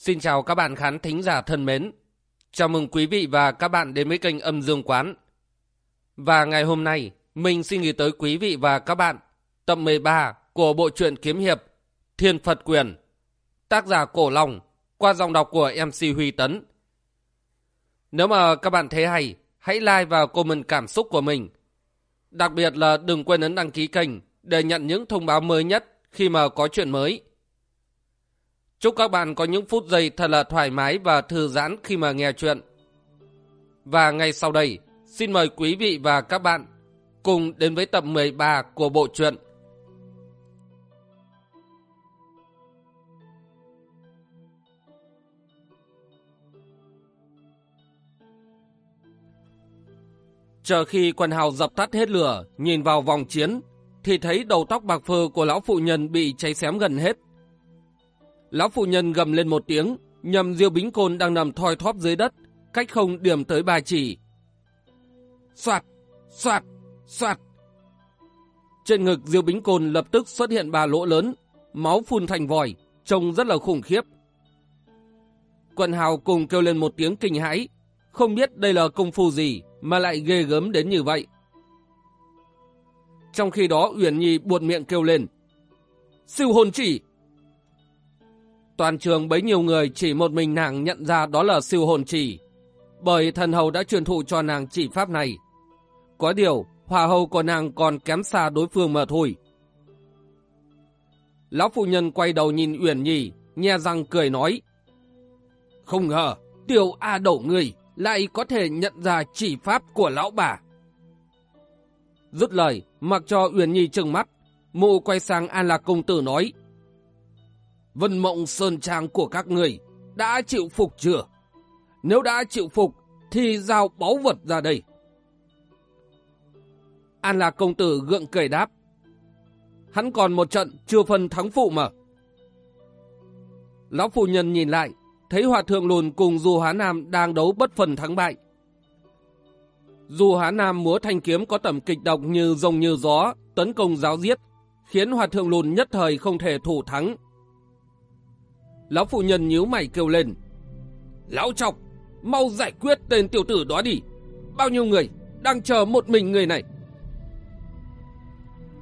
Xin chào các bạn khán thính giả thân mến. Chào mừng quý vị và các bạn đến với kênh Âm Dương Quán. Và ngày hôm nay, mình xin gửi tới quý vị và các bạn tập 13 của bộ truyện kiếm hiệp Thiên Phật Quyền. Tác giả Cổ Long qua dòng đọc của MC Huy Tấn. Nếu mà các bạn thấy hay, hãy like và comment cảm xúc của mình. Đặc biệt là đừng quên ấn đăng ký kênh để nhận những thông báo mới nhất khi mà có chuyện mới. Chúc các bạn có những phút giây thật là thoải mái và thư giãn khi mà nghe chuyện. Và ngay sau đây, xin mời quý vị và các bạn cùng đến với tập 13 của bộ truyện. Chờ khi quần hào dập tắt hết lửa, nhìn vào vòng chiến, thì thấy đầu tóc bạc phơ của lão phụ nhân bị cháy xém gần hết Lão phụ nhân gầm lên một tiếng, nhầm Diêu Bính Côn đang nằm thoi thóp dưới đất, cách không điểm tới ba chỉ. Soạt, soạt, soạt. Trên ngực Diêu Bính Côn lập tức xuất hiện ba lỗ lớn, máu phun thành vòi, trông rất là khủng khiếp. Quận hào cùng kêu lên một tiếng kinh hãi, không biết đây là công phu gì mà lại ghê gớm đến như vậy. Trong khi đó Uyển Nhi buột miệng kêu lên. Siêu hồn chỉ! Toàn trường bấy nhiêu người chỉ một mình nàng nhận ra đó là siêu hồn chỉ. Bởi thần hầu đã truyền thụ cho nàng chỉ pháp này. Có điều, hòa hầu của nàng còn kém xa đối phương mà thôi. Lão phụ nhân quay đầu nhìn Uyển Nhi, nhe răng cười nói. Không ngờ, tiểu A đổ người lại có thể nhận ra chỉ pháp của lão bà. Dứt lời, mặc cho Uyển Nhi trừng mắt, mụ quay sang An Lạc Công Tử nói. Vân mộng sơn trang của các người đã chịu phục chưa? Nếu đã chịu phục thì giao báu vật ra đây. An Lạc công tử gượng cười đáp. Hắn còn một trận chưa phân thắng phụ mà. Lão phụ nhân nhìn lại, thấy hòa thượng lùn cùng Du Há Nam đang đấu bất phần thắng bại. Du Há Nam múa thanh kiếm có tầm kịch độc như rồng như gió, tấn công giáo giết, khiến hòa thượng lùn nhất thời không thể thủ thắng Lão phụ nhân nhíu mày kêu lên. Lão trọc, mau giải quyết tên tiểu tử đó đi. Bao nhiêu người đang chờ một mình người này.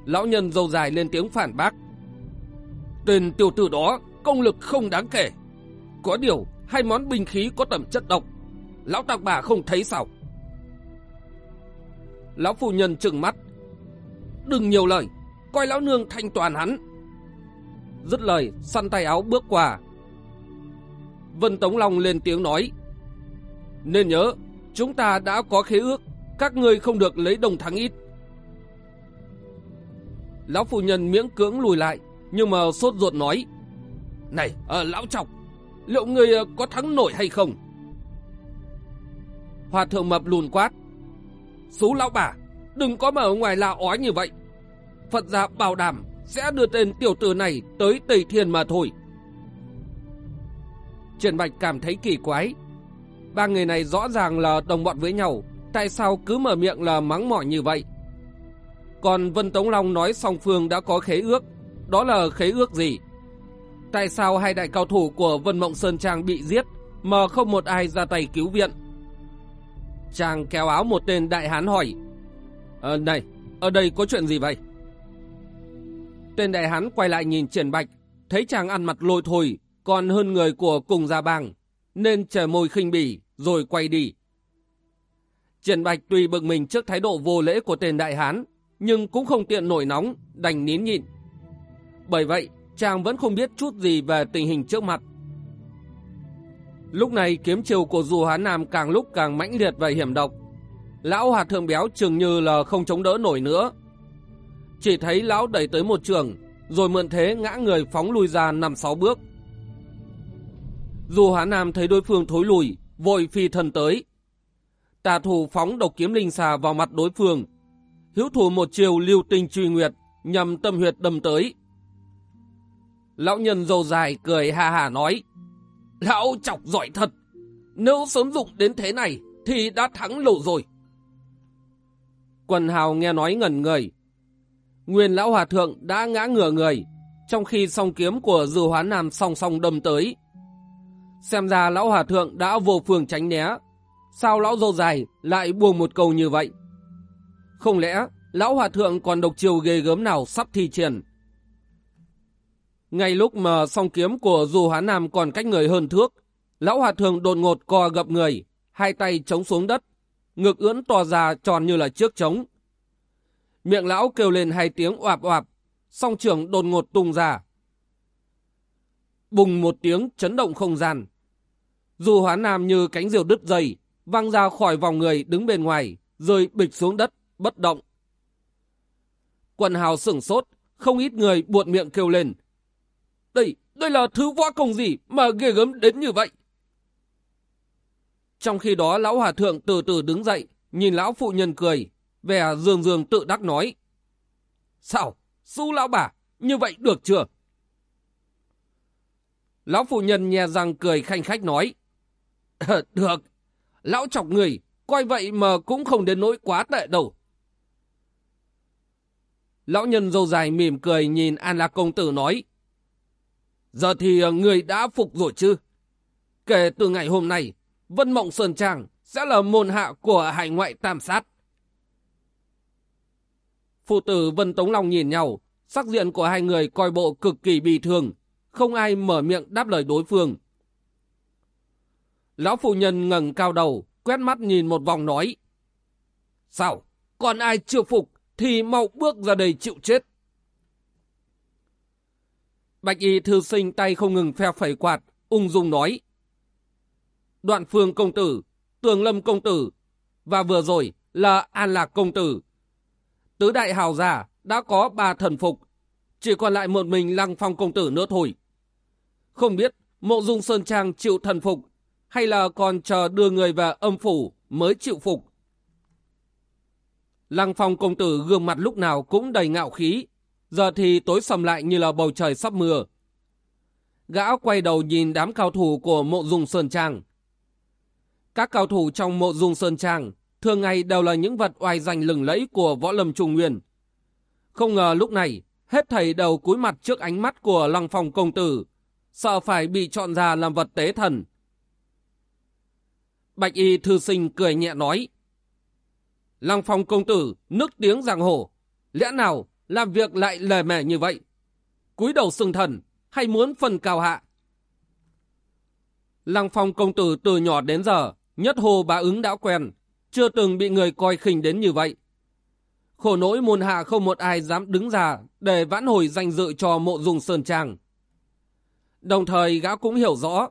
Lão nhân dâu dài lên tiếng phản bác. Tên tiểu tử đó công lực không đáng kể. Có điều hai món binh khí có tầm chất độc. Lão tạc bà không thấy sao. Lão phụ nhân trừng mắt. Đừng nhiều lời, coi lão nương thanh toàn hắn. Dứt lời, săn tay áo bước qua, Vân Tống Long lên tiếng nói. Nên nhớ, chúng ta đã có khế ước, các ngươi không được lấy đồng thắng ít. Lão phụ nhân miễn cưỡng lùi lại, nhưng mà sốt ruột nói. Này, à, lão trọc, liệu ngươi ờ, có thắng nổi hay không? Hòa thượng mập lùn quát. xú lão bà, đừng có mà ở ngoài la ói như vậy. Phật gia bảo đảm sẽ đưa tên tiểu tử này tới Tây Thiên mà thôi. Triển Bạch cảm thấy kỳ quái. Ba người này rõ ràng là đồng bọn với nhau, tại sao cứ mở miệng là mắng mỏ như vậy? Còn Vân Tống Long nói song phương đã có khế ước, đó là khế ước gì? Tại sao hai đại cao thủ của Vân Mộng Sơn Trang bị giết mà không một ai ra tay cứu viện? Chàng kéo áo một tên đại hán hỏi à, này, ở đây có chuyện gì vậy? Tên đại hán quay lại nhìn Triển Bạch, thấy chàng ăn mặt lôi thôi, còn hơn người của cùng gia bang, nên trẻ môi khinh bỉ rồi quay đi. Triển Bạch tuy bực mình trước thái độ vô lễ của tên đại hán, nhưng cũng không tiện nổi nóng, đành nín nhịn. Bởi vậy, chàng vẫn không biết chút gì về tình hình trước mặt. Lúc này kiếm chiều của dù hán nam càng lúc càng mãnh liệt và hiểm độc. Lão hạt thượng béo chừng như là không chống đỡ nổi nữa. Chỉ thấy lão đẩy tới một trường, rồi mượn thế ngã người phóng lui ra năm sáu bước. Dù Hán Nam thấy đối phương thối lùi, vội phi thần tới. Tà thủ phóng độc kiếm linh xà vào mặt đối phương. Hiếu thủ một chiều lưu tinh truy nguyệt, nhằm tâm huyệt đâm tới. Lão nhân dầu dài cười ha hà nói. Lão chọc giỏi thật. Nếu sớm dụng đến thế này, thì đã thắng lộ rồi. Quần hào nghe nói ngẩn người. Nguyên lão hòa thượng đã ngã ngửa người, trong khi song kiếm của dư hóa nam song song đâm tới. Xem ra lão hòa thượng đã vô phương tránh né. Sao lão dâu dài lại buông một câu như vậy? Không lẽ lão hòa thượng còn độc chiều ghê gớm nào sắp thi triển? Ngay lúc mà song kiếm của dù hán nam còn cách người hơn thước, lão hòa thượng đột ngột co gập người, hai tay chống xuống đất, ngực ưỡn to ra tròn như là trước trống. Miệng lão kêu lên hai tiếng oạp oạp, song trưởng đột ngột tung ra. Bùng một tiếng chấn động không gian. Dù hóa nam như cánh diều đứt dây, văng ra khỏi vòng người đứng bên ngoài, rơi bịch xuống đất, bất động. Quần hào sửng sốt, không ít người buột miệng kêu lên. Đây, đây là thứ võ công gì mà ghê gớm đến như vậy? Trong khi đó lão hòa thượng từ từ đứng dậy, nhìn lão phụ nhân cười, vẻ dường dường tự đắc nói. Sao? Su lão bà, như vậy được chưa? Lão phụ nhân nhè răng cười khanh khách nói. được, lão chọc người, coi vậy mà cũng không đến nỗi quá tệ đâu. Lão nhân dâu dài mỉm cười nhìn An Lạc Công Tử nói. Giờ thì người đã phục rồi chứ? Kể từ ngày hôm nay, Vân Mộng Sơn Trang sẽ là môn hạ của hải ngoại tam sát. Phụ tử Vân Tống Long nhìn nhau, sắc diện của hai người coi bộ cực kỳ bị thương, không ai mở miệng đáp lời đối phương. Lão phụ nhân ngẩng cao đầu, quét mắt nhìn một vòng nói. Sao? Còn ai chưa phục thì mau bước ra đây chịu chết. Bạch y thư sinh tay không ngừng phe phẩy quạt, ung dung nói. Đoạn phương công tử, tường lâm công tử, và vừa rồi là an lạc công tử. Tứ đại hào giả đã có ba thần phục, chỉ còn lại một mình lăng phong công tử nữa thôi. Không biết mộ dung sơn trang chịu thần phục, hay là còn chờ đưa người về âm phủ mới chịu phục. Lăng phong công tử gương mặt lúc nào cũng đầy ngạo khí, giờ thì tối sầm lại như là bầu trời sắp mưa. Gã quay đầu nhìn đám cao thủ của mộ dung sơn trang. Các cao thủ trong mộ dung sơn trang thường ngày đều là những vật oai danh lừng lẫy của võ lâm trung nguyên. Không ngờ lúc này, hết thầy đầu cúi mặt trước ánh mắt của lăng phong công tử, sợ phải bị chọn ra làm vật tế thần. Bạch y thư sinh cười nhẹ nói, Lăng phong công tử, nước tiếng giang hồ, lẽ nào làm việc lại lề mề như vậy? cúi đầu sừng thần, hay muốn phần cao hạ? Lăng phong công tử từ nhỏ đến giờ, nhất hồ bá ứng đã quen, chưa từng bị người coi khinh đến như vậy. Khổ nỗi môn hạ không một ai dám đứng ra để vãn hồi danh dự cho mộ dung sơn trang. Đồng thời gã cũng hiểu rõ,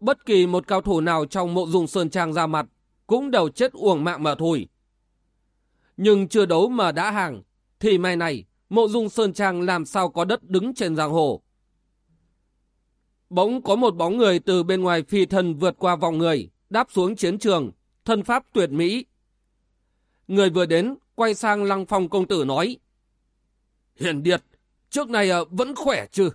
bất kỳ một cao thủ nào trong mộ dung sơn trang ra mặt cũng đều chết uổng mạng mà thôi. Nhưng chưa đấu mà đã hàng, thì mai này mộ dung sơn trang làm sao có đất đứng trên giang hồ. Bỗng có một bóng người từ bên ngoài phi thân vượt qua vòng người, đáp xuống chiến trường, thân pháp tuyệt mỹ. Người vừa đến, quay sang lăng phong công tử nói. Hiền Điệt, trước này ờ, vẫn khỏe chứ?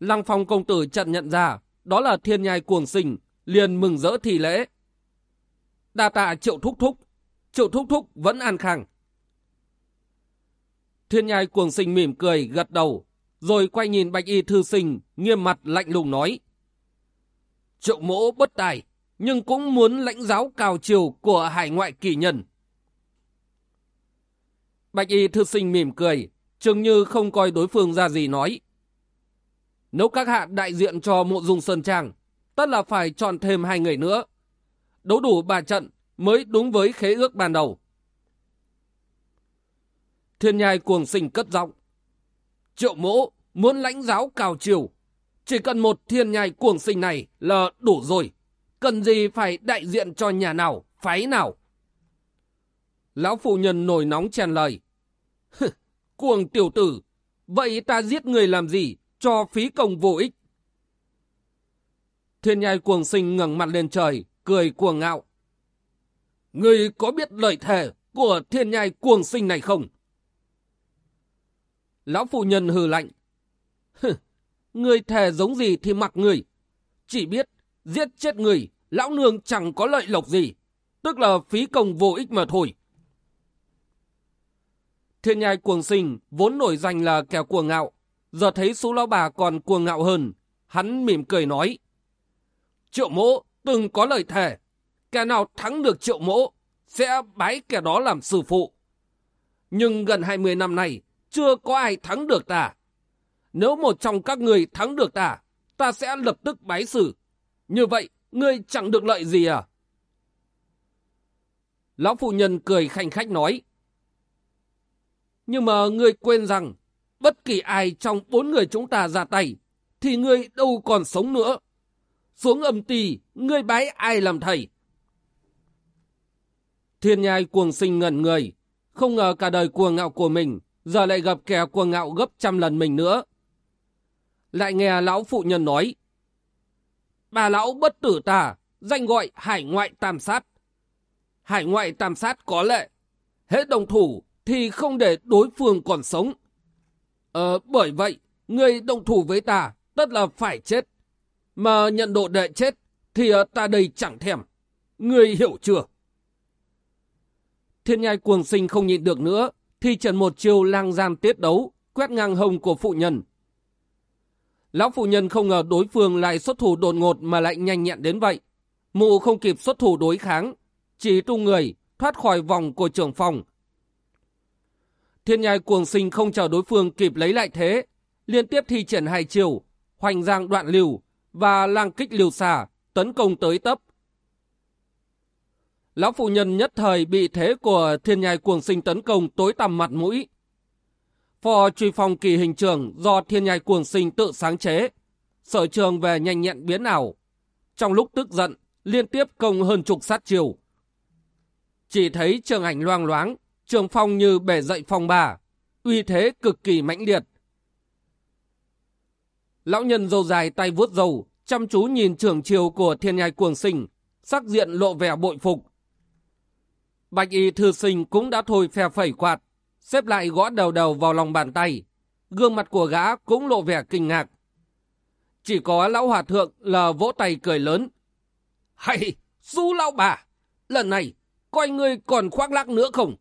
Lăng phong công tử chợt nhận ra, đó là thiên nhai cuồng sinh, liền mừng rỡ thì lễ. Đa tạ triệu thúc thúc, triệu thúc thúc vẫn an khang. Thiên nhai cuồng sinh mỉm cười, gật đầu, rồi quay nhìn bạch y thư sinh, nghiêm mặt lạnh lùng nói. Triệu mỗ bất tài, nhưng cũng muốn lãnh giáo cao chiều của hải ngoại kỳ nhân. Bạch y thư sinh mỉm cười, chừng như không coi đối phương ra gì nói. Nếu các hạ đại diện cho mộ dung sơn trang, tất là phải chọn thêm hai người nữa. Đấu đủ ba trận mới đúng với khế ước ban đầu. Thiên nhai cuồng sinh cất giọng. Triệu mỗ muốn lãnh giáo cao chiều. Chỉ cần một thiên nhai cuồng sinh này là đủ rồi. Cần gì phải đại diện cho nhà nào, phái nào. Lão phụ nhân nổi nóng chen lời. cuồng tiểu tử, vậy ta giết người làm gì, cho phí công vô ích. Thiên nhai cuồng sinh ngẩng mặt lên trời, cười cuồng ngạo. Người có biết lời thề của thiên nhai cuồng sinh này không? Lão phụ nhân hừ lạnh. người thề giống gì thì mặc người. Chỉ biết giết chết người, lão nương chẳng có lợi lộc gì. Tức là phí công vô ích mà thôi. Thiên nhai cuồng sinh vốn nổi danh là kẻ cuồng ngạo. Giờ thấy sú lão bà còn cuồng ngạo hơn. Hắn mỉm cười nói. Triệu mỗ từng có lời thề. Kẻ nào thắng được triệu mỗ sẽ bái kẻ đó làm sư phụ. Nhưng gần 20 năm nay chưa có ai thắng được ta. Nếu một trong các người thắng được ta, ta sẽ lập tức bái sử. Như vậy, ngươi chẳng được lợi gì à? Lão phụ nhân cười khanh khách nói. Nhưng mà ngươi quên rằng, bất kỳ ai trong bốn người chúng ta ra tay, thì ngươi đâu còn sống nữa. Xuống âm tì, ngươi bái ai làm thầy? Thiên nhai cuồng sinh ngẩn người, không ngờ cả đời cuồng ngạo của mình, giờ lại gặp kẻ cuồng ngạo gấp trăm lần mình nữa. Lại nghe lão phụ nhân nói, bà lão bất tử tà danh gọi hải ngoại tam sát. Hải ngoại tam sát có lệ, hết đồng thủ thì không để đối phương còn sống. Ờ, bởi vậy, người đồng thủ với ta tất là phải chết. Mà nhận độ đệ chết thì ờ, ta đây chẳng thèm. Người hiểu chưa? Thiên nhai cuồng sinh không nhịn được nữa, thì trần một chiều lang gian tiết đấu, quét ngang hông của phụ nhân. Lão phụ nhân không ngờ đối phương lại xuất thủ đột ngột mà lại nhanh nhẹn đến vậy. Mụ không kịp xuất thủ đối kháng, chỉ tung người, thoát khỏi vòng của trưởng phòng. Thiên nhai cuồng sinh không chờ đối phương kịp lấy lại thế, liên tiếp thi triển hai chiều, hoành giang đoạn liều và lang kích liều xà, tấn công tới tấp. Lão phụ nhân nhất thời bị thế của thiên nhai cuồng sinh tấn công tối tăm mặt mũi. Phò truy phong kỳ hình trường do thiên nhai cuồng sinh tự sáng chế, sở trường về nhanh nhẹn biến ảo. Trong lúc tức giận, liên tiếp công hơn chục sát chiều. Chỉ thấy trường ảnh loang loáng, trường phong như bể dậy phong bà, uy thế cực kỳ mãnh liệt. Lão nhân dâu dài tay vuốt dầu, chăm chú nhìn trưởng chiều của thiên nhai cuồng sinh, sắc diện lộ vẻ bội phục. Bạch y thư sinh cũng đã thôi phe phẩy quạt, xếp lại gõ đầu đầu vào lòng bàn tay. Gương mặt của gã cũng lộ vẻ kinh ngạc. Chỉ có lão hòa thượng là vỗ tay cười lớn. Hay, du lão bà, lần này coi ngươi còn khoác lác nữa không?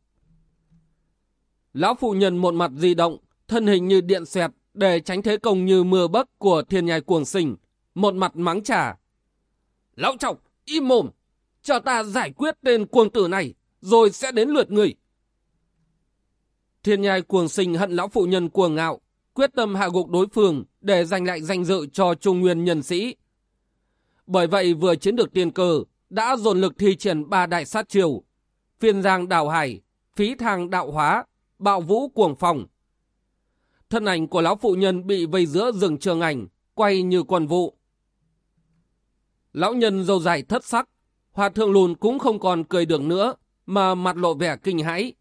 Lão phụ nhân một mặt di động, thân hình như điện xẹt để tránh thế công như mưa bấc của thiên nhai cuồng sinh, một mặt mắng trả. Lão chọc, im mồm, cho ta giải quyết tên cuồng tử này, rồi sẽ đến lượt người. Thiên nhai cuồng sinh hận lão phụ nhân cuồng ngạo, quyết tâm hạ gục đối phương để giành lại danh dự cho trung nguyên nhân sĩ. Bởi vậy vừa chiến được tiên cơ, đã dồn lực thi triển ba đại sát triều phiên giang đảo hải, phí thang đạo hóa, bạo vũ cuồng phòng. Thân ảnh của lão phụ nhân bị vây giữa rừng trường ảnh, quay như quần vụ. Lão nhân dâu dài thất sắc, hòa thượng lùn cũng không còn cười được nữa, mà mặt lộ vẻ kinh hãi.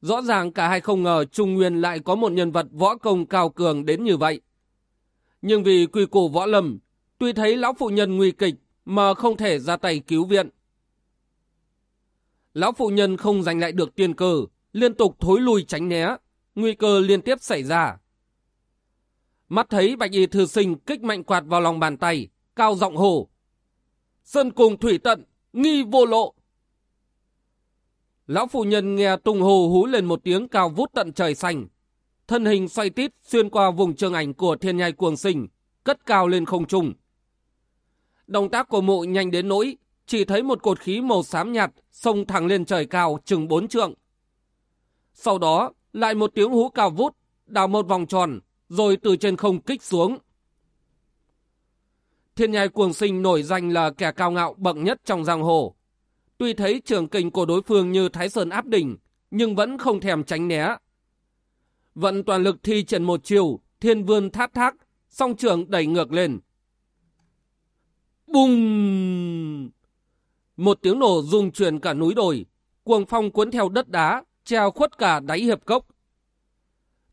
Rõ ràng cả hai không ngờ Trung Nguyên lại có một nhân vật võ công cao cường đến như vậy. Nhưng vì quy củ võ lâm, tuy thấy lão phụ nhân nguy kịch mà không thể ra tay cứu viện. Lão phụ nhân không giành lại được tiên cơ, liên tục thối lui tránh né, nguy cơ liên tiếp xảy ra. Mắt thấy bạch y thư sinh kích mạnh quạt vào lòng bàn tay, cao giọng hồ. Sơn cùng thủy tận, nghi vô lộ. Lão phụ nhân nghe tung hồ hú lên một tiếng cao vút tận trời xanh. Thân hình xoay tít xuyên qua vùng trường ảnh của thiên nhai cuồng sinh, cất cao lên không trung. Động tác của mụ nhanh đến nỗi, chỉ thấy một cột khí màu xám nhạt xông thẳng lên trời cao chừng bốn trượng. Sau đó, lại một tiếng hú cao vút, đào một vòng tròn, rồi từ trên không kích xuống. Thiên nhai cuồng sinh nổi danh là kẻ cao ngạo bậc nhất trong giang hồ. Tuy thấy trường kình của đối phương như Thái Sơn áp đỉnh, nhưng vẫn không thèm tránh né. Vận toàn lực thi triển một chiều, thiên vương thát thác, song trường đẩy ngược lên. Bùng! Một tiếng nổ rung chuyển cả núi đồi, cuồng phong cuốn theo đất đá, treo khuất cả đáy hiệp cốc.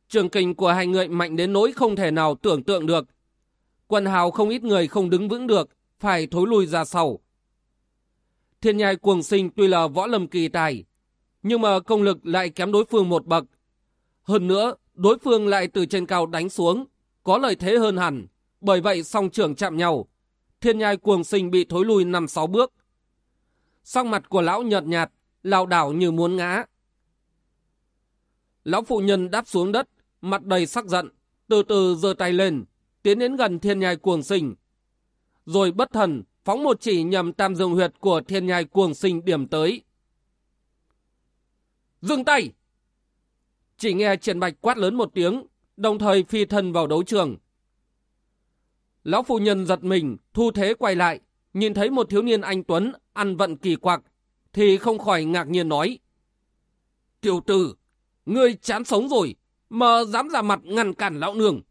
Trường kình của hai người mạnh đến nỗi không thể nào tưởng tượng được. quần hào không ít người không đứng vững được, phải thối lui ra sau. Thiên nhai cuồng sinh tuy là võ lâm kỳ tài, nhưng mà công lực lại kém đối phương một bậc. Hơn nữa, đối phương lại từ trên cao đánh xuống, có lợi thế hơn hẳn, bởi vậy song trưởng chạm nhau. Thiên nhai cuồng sinh bị thối lui năm sáu bước. Song mặt của lão nhợt nhạt, lao đảo như muốn ngã. Lão phụ nhân đáp xuống đất, mặt đầy sắc giận, từ từ giơ tay lên, tiến đến gần thiên nhai cuồng sinh. Rồi bất thần phóng một chỉ nhằm tam dương huyệt của thiên nhai cuồng sinh điểm tới. Dừng tay! Chỉ nghe Triển Bạch quát lớn một tiếng, đồng thời phi thân vào đấu trường. Lão phụ nhân giật mình, thu thế quay lại, nhìn thấy một thiếu niên anh Tuấn ăn vận kỳ quặc, thì không khỏi ngạc nhiên nói. Tiểu tử, ngươi chán sống rồi, mà dám ra mặt ngăn cản lão nương.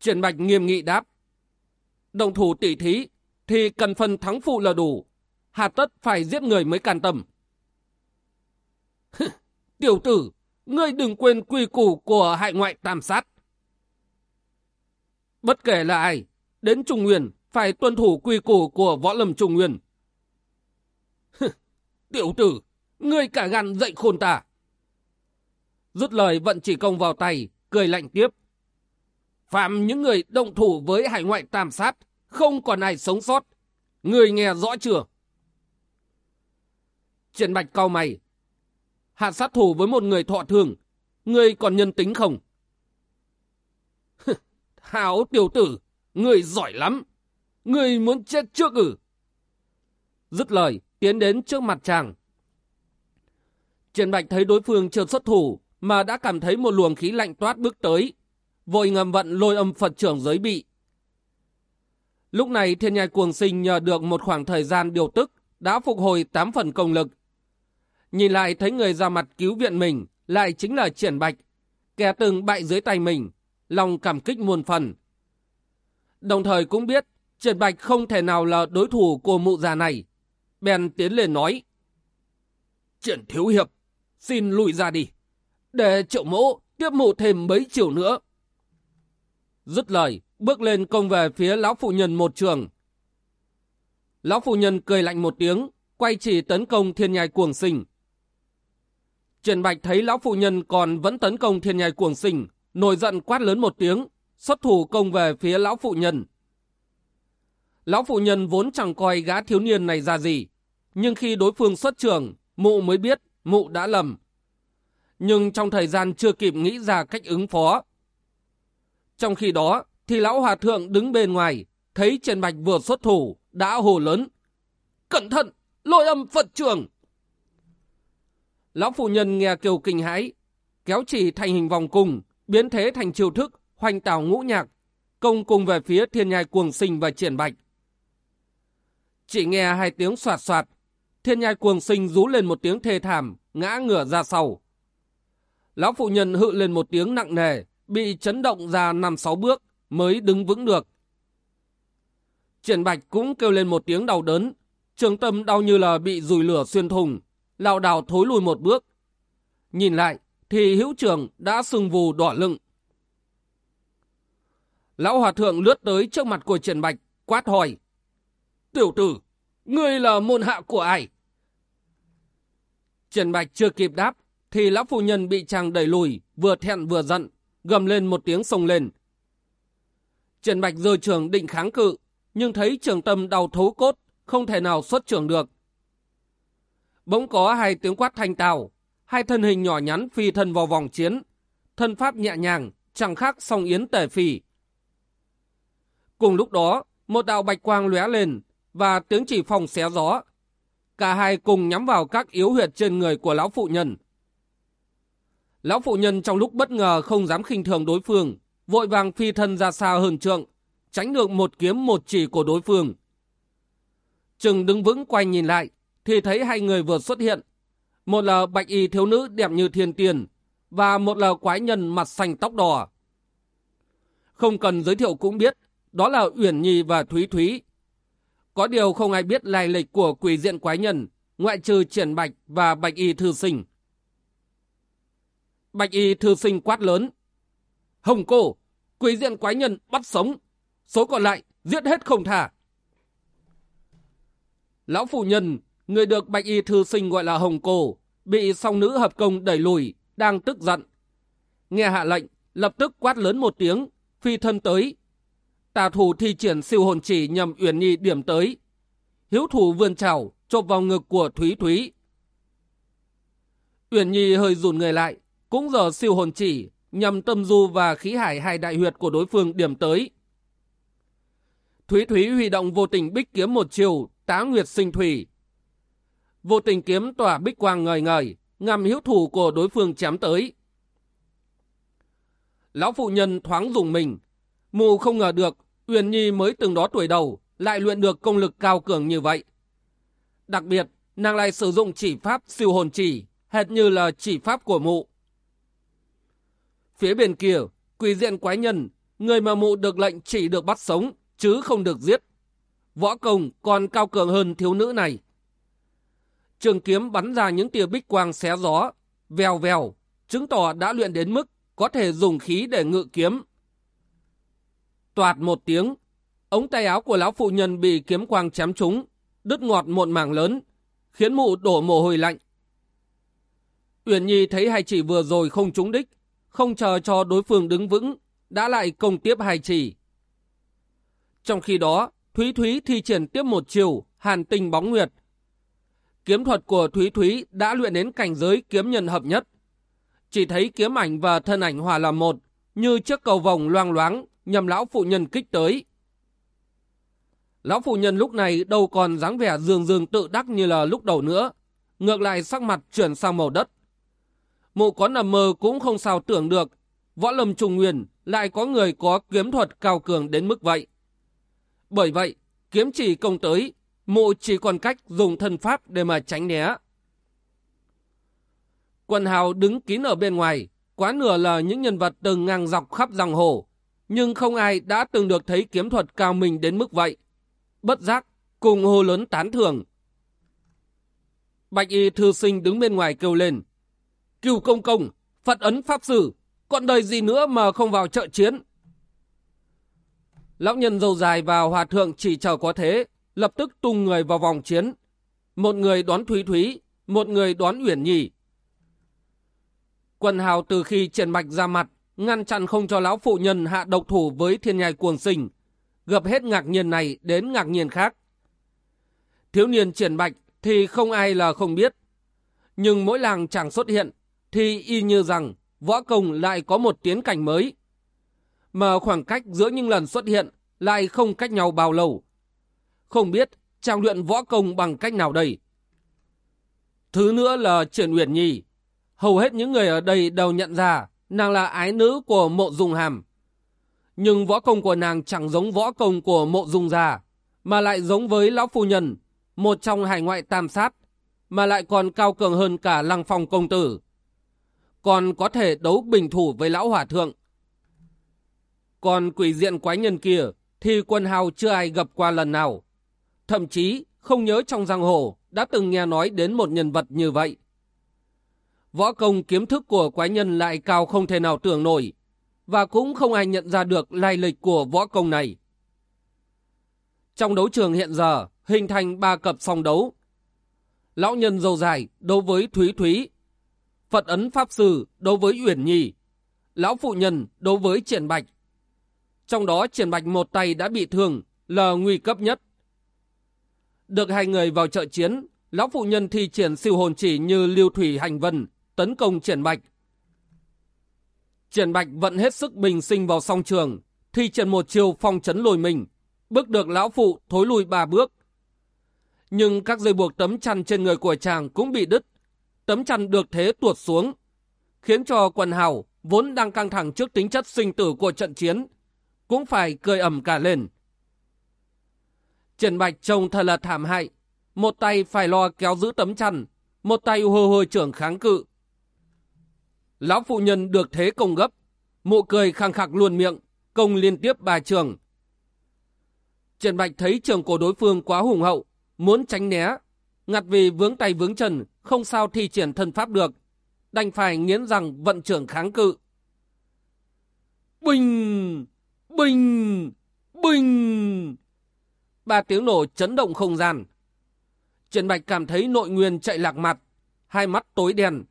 Triển Bạch nghiêm nghị đáp. Đồng thủ tỷ thí thì cần phần thắng phụ là đủ. Hà tất phải giết người mới can tâm. Tiểu tử, ngươi đừng quên quy củ của hại ngoại tam sát. Bất kể là ai, đến Trung Nguyên phải tuân thủ quy củ của võ lâm Trung Nguyên. Tiểu tử, ngươi cả gan dậy khôn ta. Rút lời vận chỉ công vào tay, cười lạnh tiếp. Phạm những người động thủ với hải ngoại tam sát, không còn ai sống sót. Người nghe rõ chưa? Triển Bạch cao mày. Hạ sát thủ với một người thọ thường người còn nhân tính không? Hảo tiểu tử, người giỏi lắm. Người muốn chết trước ử. Dứt lời, tiến đến trước mặt chàng. Triển Bạch thấy đối phương chưa xuất thủ, mà đã cảm thấy một luồng khí lạnh toát bước tới, vội ngầm vận lôi âm Phật trưởng giới bị. Lúc này thiên nhai cuồng sinh nhờ được một khoảng thời gian điều tức, đã phục hồi 8 phần công lực. Nhìn lại thấy người ra mặt cứu viện mình, lại chính là triển bạch, kẻ từng bại dưới tay mình, lòng cảm kích muôn phần. Đồng thời cũng biết, triển bạch không thể nào là đối thủ của mụ già này. Bèn tiến lên nói, Triển thiếu hiệp, xin lùi ra đi, để triệu mẫu tiếp mụ thêm mấy chiều nữa. Dứt lời, bước lên công về phía lão phụ nhân một trường. Lão phụ nhân cười lạnh một tiếng, quay chỉ tấn công thiên nhai cuồng sinh. Trần Bạch thấy lão phụ nhân còn vẫn tấn công thiên nhai cuồng sinh, nổi giận quát lớn một tiếng, xuất thủ công về phía lão phụ nhân. Lão phụ nhân vốn chẳng coi gã thiếu niên này ra gì, nhưng khi đối phương xuất trường, mụ mới biết mụ đã lầm. Nhưng trong thời gian chưa kịp nghĩ ra cách ứng phó. Trong khi đó, thì lão hòa thượng đứng bên ngoài, thấy Trần Bạch vừa xuất thủ, đã hồ lớn. Cẩn thận, lôi âm Phật trường. Lão phụ nhân nghe kêu kinh hãi, kéo chỉ thành hình vòng cung, biến thế thành chiêu thức, hoành tảo ngũ nhạc, công cùng về phía thiên nhai cuồng sinh và triển bạch. Chỉ nghe hai tiếng soạt soạt, thiên nhai cuồng sinh rú lên một tiếng thê thảm, ngã ngửa ra sau. Lão phụ nhân hự lên một tiếng nặng nề, bị chấn động ra năm sáu bước, mới đứng vững được. Triển Bạch cũng kêu lên một tiếng đau đớn, trường tâm đau như là bị rùi lửa xuyên thùng, lảo đảo thối lùi một bước. Nhìn lại, thì hữu trường đã sưng vù đỏ lưng. Lão hòa thượng lướt tới trước mặt của Triển Bạch, quát hỏi. Tiểu tử, ngươi là môn hạ của ai? Triển Bạch chưa kịp đáp, thì lão phụ nhân bị chàng đẩy lùi, vừa thẹn vừa giận, gầm lên một tiếng sông lên. Trần Bạch rơi trường định kháng cự, nhưng thấy trường tâm đau thấu cốt, không thể nào xuất trường được. Bỗng có hai tiếng quát thanh tào, hai thân hình nhỏ nhắn phi thân vào vòng chiến, thân pháp nhẹ nhàng, chẳng khác song yến tề phì. Cùng lúc đó, một đạo bạch quang lóe lên và tiếng chỉ phòng xé gió. Cả hai cùng nhắm vào các yếu huyệt trên người của lão phụ nhân. Lão phụ nhân trong lúc bất ngờ không dám khinh thường đối phương, vội vàng phi thân ra xa hơn trượng, tránh được một kiếm một chỉ của đối phương. Trừng đứng vững quay nhìn lại, thì thấy hai người vừa xuất hiện. Một là bạch y thiếu nữ đẹp như thiên tiền, và một là quái nhân mặt xanh tóc đỏ. Không cần giới thiệu cũng biết, đó là Uyển Nhi và Thúy Thúy. Có điều không ai biết lai lịch của quỷ diện quái nhân, ngoại trừ triển bạch và bạch y thư sinh. Bạch y thư sinh quát lớn, Hồng cô, quỷ diện quái nhân bắt sống. Số còn lại, giết hết không thả. Lão phụ nhân, người được bạch y thư sinh gọi là Hồng cô, bị song nữ hợp công đẩy lùi, đang tức giận. Nghe hạ lệnh, lập tức quát lớn một tiếng, phi thân tới. Tà thủ thi triển siêu hồn chỉ nhằm Uyển Nhi điểm tới. Hiếu thủ vươn trào, chộp vào ngực của Thúy Thúy. Uyển Nhi hơi rụt người lại, cũng giờ siêu hồn chỉ, nhằm tâm du và khí hải hai đại huyệt của đối phương điểm tới. Thúy Thúy huy động vô tình bích kiếm một chiều, tá nguyệt sinh thủy. Vô tình kiếm tỏa bích quang ngời ngời, ngầm hiếu thủ của đối phương chém tới. Lão phụ nhân thoáng dùng mình, mù không ngờ được Uyển Nhi mới từng đó tuổi đầu, lại luyện được công lực cao cường như vậy. Đặc biệt, nàng lại sử dụng chỉ pháp siêu hồn chỉ, hệt như là chỉ pháp của mụ. Phía bên kia, quỷ diện quái nhân, người mà mụ được lệnh chỉ được bắt sống, chứ không được giết. Võ công còn cao cường hơn thiếu nữ này. Trường kiếm bắn ra những tia bích quang xé gió, vèo vèo, chứng tỏ đã luyện đến mức có thể dùng khí để ngự kiếm. Toạt một tiếng, ống tay áo của lão phụ nhân bị kiếm quang chém trúng, đứt ngọt một mảng lớn, khiến mụ đổ mồ hôi lạnh. Uyển Nhi thấy hai chỉ vừa rồi không trúng đích, không chờ cho đối phương đứng vững, đã lại công tiếp hai chỉ. Trong khi đó, Thúy Thúy thi triển tiếp một chiều, hàn tinh bóng nguyệt. Kiếm thuật của Thúy Thúy đã luyện đến cảnh giới kiếm nhân hợp nhất. Chỉ thấy kiếm ảnh và thân ảnh hòa làm một, như chiếc cầu vòng loang loáng, nhằm lão phụ nhân kích tới. Lão phụ nhân lúc này đâu còn dáng vẻ dương dương tự đắc như là lúc đầu nữa. Ngược lại sắc mặt chuyển sang màu đất. Mụ có nằm mơ cũng không sao tưởng được. Võ lâm trùng nguyên lại có người có kiếm thuật cao cường đến mức vậy. Bởi vậy, kiếm chỉ công tới, mụ chỉ còn cách dùng thân pháp để mà tránh né. Quần hào đứng kín ở bên ngoài, quá nửa là những nhân vật từng ngang dọc khắp dòng hồ, nhưng không ai đã từng được thấy kiếm thuật cao mình đến mức vậy. Bất giác, cùng hô lớn tán thưởng. Bạch y thư sinh đứng bên ngoài kêu lên. Cửu công công, Phật ấn pháp sử, còn đời gì nữa mà không vào trợ chiến. Lão nhân dâu dài và hòa thượng chỉ chờ có thế, lập tức tung người vào vòng chiến. Một người đón Thúy Thúy, một người đón Uyển Nhi. Quần hào từ khi triển bạch ra mặt, ngăn chặn không cho lão phụ nhân hạ độc thủ với thiên nhai cuồng sinh, gặp hết ngạc nhiên này đến ngạc nhiên khác. Thiếu niên triển bạch thì không ai là không biết. Nhưng mỗi làng chẳng xuất hiện thì y như rằng võ công lại có một tiến cảnh mới. Mà khoảng cách giữa những lần xuất hiện lại không cách nhau bao lâu. Không biết trang luyện võ công bằng cách nào đây. Thứ nữa là triển uyển nhi. Hầu hết những người ở đây đều nhận ra nàng là ái nữ của mộ dung hàm. Nhưng võ công của nàng chẳng giống võ công của mộ dung già, mà lại giống với lão phu nhân, một trong hải ngoại tam sát, mà lại còn cao cường hơn cả lăng phong công tử. Còn có thể đấu bình thủ với lão hỏa thượng. Còn quỷ diện quái nhân kia thì quân hào chưa ai gặp qua lần nào. Thậm chí không nhớ trong giang hồ đã từng nghe nói đến một nhân vật như vậy. Võ công kiếm thức của quái nhân lại cao không thể nào tưởng nổi, và cũng không ai nhận ra được lai lịch của võ công này. Trong đấu trường hiện giờ, hình thành ba cặp song đấu. Lão nhân dâu dài đấu với Thúy Thúy, Phật ấn Pháp Sư đấu với Uyển Nhi, Lão Phụ Nhân đấu với Triển Bạch. Trong đó Triển Bạch một tay đã bị thương, là nguy cấp nhất. Được hai người vào trợ chiến, Lão Phụ Nhân thi triển siêu hồn chỉ như lưu thủy hành vân, tấn công Triển Bạch. Triển Bạch vận hết sức bình sinh vào song trường, thi triển một chiều phong chấn lùi mình, bước được lão phụ thối lùi ba bước. Nhưng các dây buộc tấm chăn trên người của chàng cũng bị đứt, tấm chăn được thế tuột xuống, khiến cho quần hào vốn đang căng thẳng trước tính chất sinh tử của trận chiến, cũng phải cười ẩm cả lên. Triển Bạch trông thật là thảm hại, một tay phải lo kéo giữ tấm chăn, một tay hô hô trưởng kháng cự, Lão phụ nhân được thế công gấp, mụ cười khăng khặc luôn miệng, công liên tiếp ba trường. Trần Bạch thấy trường của đối phương quá hùng hậu, muốn tránh né, ngặt vì vướng tay vướng chân, không sao thi triển thân pháp được, đành phải nghiến rằng vận trưởng kháng cự. Bình! Bình! Bình! Ba tiếng nổ chấn động không gian. Trần Bạch cảm thấy nội nguyên chạy lạc mặt, hai mắt tối đen,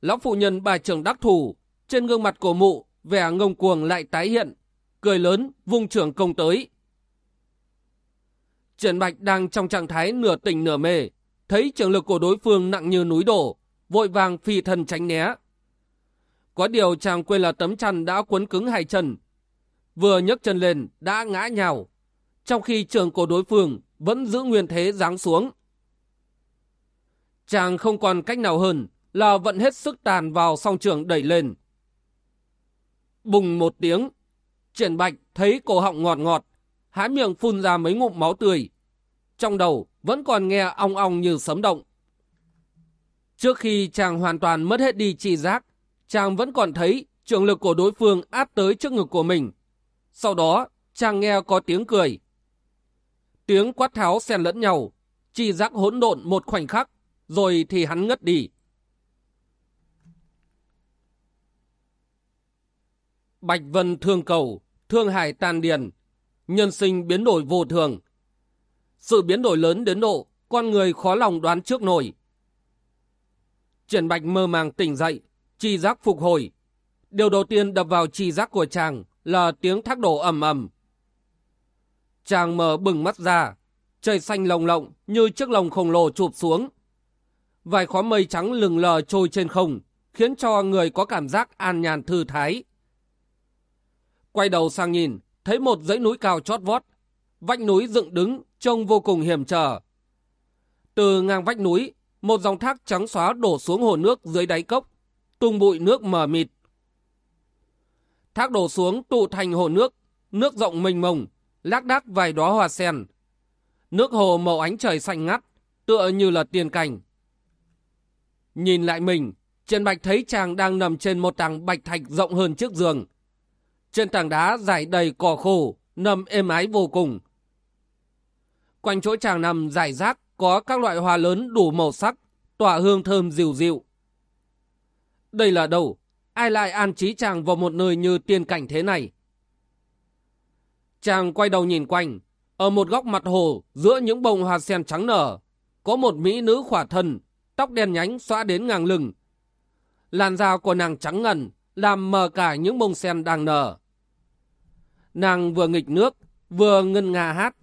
Lão phụ nhân bà trưởng đắc thủ, trên gương mặt của mụ, vẻ ngông cuồng lại tái hiện, cười lớn, vung trưởng công tới. Trần Bạch đang trong trạng thái nửa tỉnh nửa mê, thấy trường lực của đối phương nặng như núi đổ, vội vàng phi thân tránh né. Có điều chàng quên là tấm chăn đã quấn cứng hai chân. Vừa nhấc chân lên đã ngã nhào. Trong khi trường của đối phương vẫn giữ nguyên thế giáng xuống. Chàng không còn cách nào hơn là vận hết sức tàn vào song trường đẩy lên. Bùng một tiếng, triển bạch thấy cổ họng ngọt ngọt, há miệng phun ra mấy ngụm máu tươi. Trong đầu vẫn còn nghe ong ong như sấm động. Trước khi chàng hoàn toàn mất hết đi chi giác, chàng vẫn còn thấy trường lực của đối phương áp tới trước ngực của mình. Sau đó, chàng nghe có tiếng cười. Tiếng quát tháo xen lẫn nhau, chi giác hỗn độn một khoảnh khắc, rồi thì hắn ngất đi. Bạch Vân thương cầu, thương hải tàn điền, nhân sinh biến đổi vô thường. Sự biến đổi lớn đến độ, con người khó lòng đoán trước nổi. Triển Bạch mơ màng tỉnh dậy, chi giác phục hồi. Điều đầu tiên đập vào chi giác của chàng là tiếng thác đổ ầm ầm. Chàng mở bừng mắt ra, trời xanh lồng lộng như chiếc lồng khổng lồ chụp xuống. Vài khóa mây trắng lừng lờ trôi trên không, khiến cho người có cảm giác an nhàn thư thái. Quay đầu sang nhìn, thấy một dãy núi cao chót vót. Vách núi dựng đứng, trông vô cùng hiểm trở. Từ ngang vách núi, một dòng thác trắng xóa đổ xuống hồ nước dưới đáy cốc, tung bụi nước mờ mịt. Thác đổ xuống tụ thành hồ nước, nước rộng mênh mông, lác đác vài đóa hoa sen. Nước hồ màu ánh trời xanh ngắt, tựa như là tiền cảnh. Nhìn lại mình, Trần Bạch thấy chàng đang nằm trên một tảng bạch thạch rộng hơn chiếc giường. Trên tảng đá dài đầy cỏ khô, nằm êm ái vô cùng. Quanh chỗ chàng nằm dài rác có các loại hoa lớn đủ màu sắc, tỏa hương thơm dịu dịu. Đây là đâu? Ai lại an trí chàng vào một nơi như tiên cảnh thế này? Chàng quay đầu nhìn quanh, ở một góc mặt hồ giữa những bông hoa sen trắng nở, có một mỹ nữ khỏa thân, tóc đen nhánh xóa đến ngang lưng. Làn da của nàng trắng ngần, làm mờ cả những bông sen đang nở. Nàng vừa nghịch nước, vừa ngân nga hát.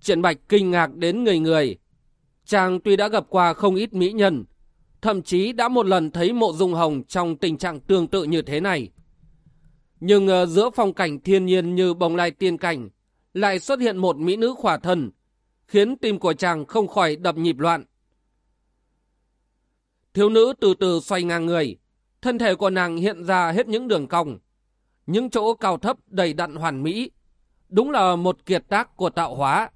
Triển Bạch kinh ngạc đến người người. Chàng tuy đã gặp qua không ít mỹ nhân, thậm chí đã một lần thấy mộ dung hồng trong tình trạng tương tự như thế này. Nhưng ờ, giữa phong cảnh thiên nhiên như bồng lai tiên cảnh, lại xuất hiện một mỹ nữ khỏa thân, khiến tim của chàng không khỏi đập nhịp loạn. Thiếu nữ từ từ xoay ngang người, thân thể của nàng hiện ra hết những đường cong, những chỗ cao thấp đầy đặn hoàn mỹ, đúng là một kiệt tác của tạo hóa.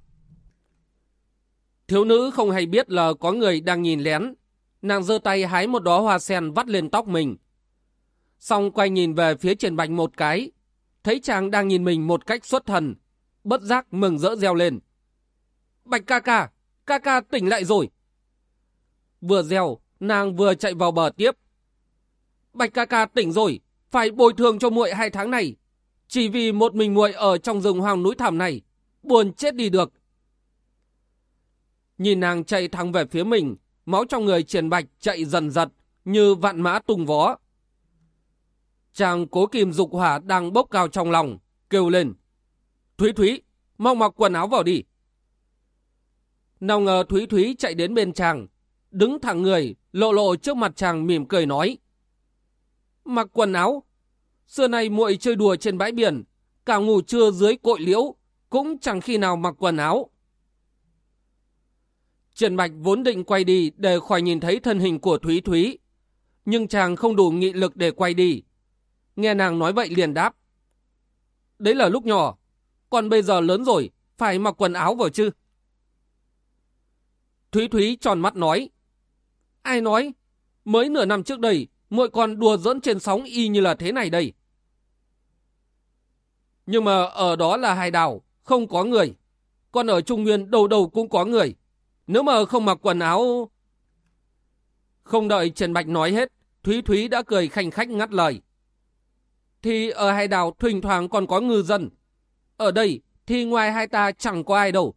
Thiếu nữ không hay biết là có người đang nhìn lén, nàng giơ tay hái một đóa hoa sen vắt lên tóc mình. Xong quay nhìn về phía trên bạch một cái, thấy chàng đang nhìn mình một cách xuất thần, bất giác mừng rỡ reo lên. Bạch ca ca, ca ca tỉnh lại rồi. Vừa reo, nàng vừa chạy vào bờ tiếp. Bạch ca ca tỉnh rồi, phải bồi thường cho muội hai tháng này. Chỉ vì một mình muội ở trong rừng hoang núi thảm này, buồn chết đi được. Nhìn nàng chạy thẳng về phía mình, máu trong người triển bạch chạy dần dật, như vạn mã tung vó. Chàng cố kìm dục hỏa đang bốc cao trong lòng, kêu lên. Thúy Thúy, mau mặc quần áo vào đi. Nào ngờ Thúy Thúy chạy đến bên chàng, đứng thẳng người, lộ lộ trước mặt chàng mỉm cười nói. Mặc quần áo. Xưa nay muội chơi đùa trên bãi biển, cả ngủ trưa dưới cội liễu, cũng chẳng khi nào mặc quần áo. Trần Bạch vốn định quay đi để khỏi nhìn thấy thân hình của Thúy Thúy. Nhưng chàng không đủ nghị lực để quay đi. Nghe nàng nói vậy liền đáp. Đấy là lúc nhỏ, còn bây giờ lớn rồi, phải mặc quần áo vào chứ. Thúy Thúy tròn mắt nói. Ai nói? Mới nửa năm trước đây, muội còn đùa dẫn trên sóng y như là thế này đây. Nhưng mà ở đó là hải đảo, không có người. Còn ở Trung Nguyên đầu đầu cũng có người. Nếu mà không mặc quần áo... Không đợi Trần Bạch nói hết, Thúy Thúy đã cười khanh khách ngắt lời. Thì ở hải đảo thỉnh thoảng còn có ngư dân. Ở đây thì ngoài hai ta chẳng có ai đâu.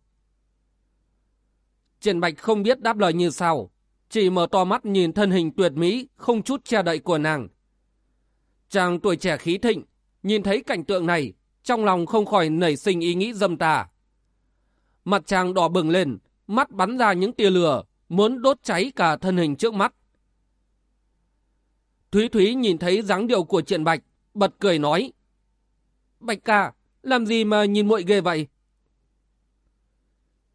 Trần Bạch không biết đáp lời như sao, chỉ mở to mắt nhìn thân hình tuyệt mỹ, không chút che đậy của nàng. Chàng tuổi trẻ khí thịnh, nhìn thấy cảnh tượng này, trong lòng không khỏi nảy sinh ý nghĩ dâm tà. Mặt chàng đỏ bừng lên, mắt bắn ra những tia lửa, muốn đốt cháy cả thân hình trước mắt. Thúy Thúy nhìn thấy dáng điệu của Triển Bạch, bật cười nói. Bạch ca, làm gì mà nhìn muội ghê vậy?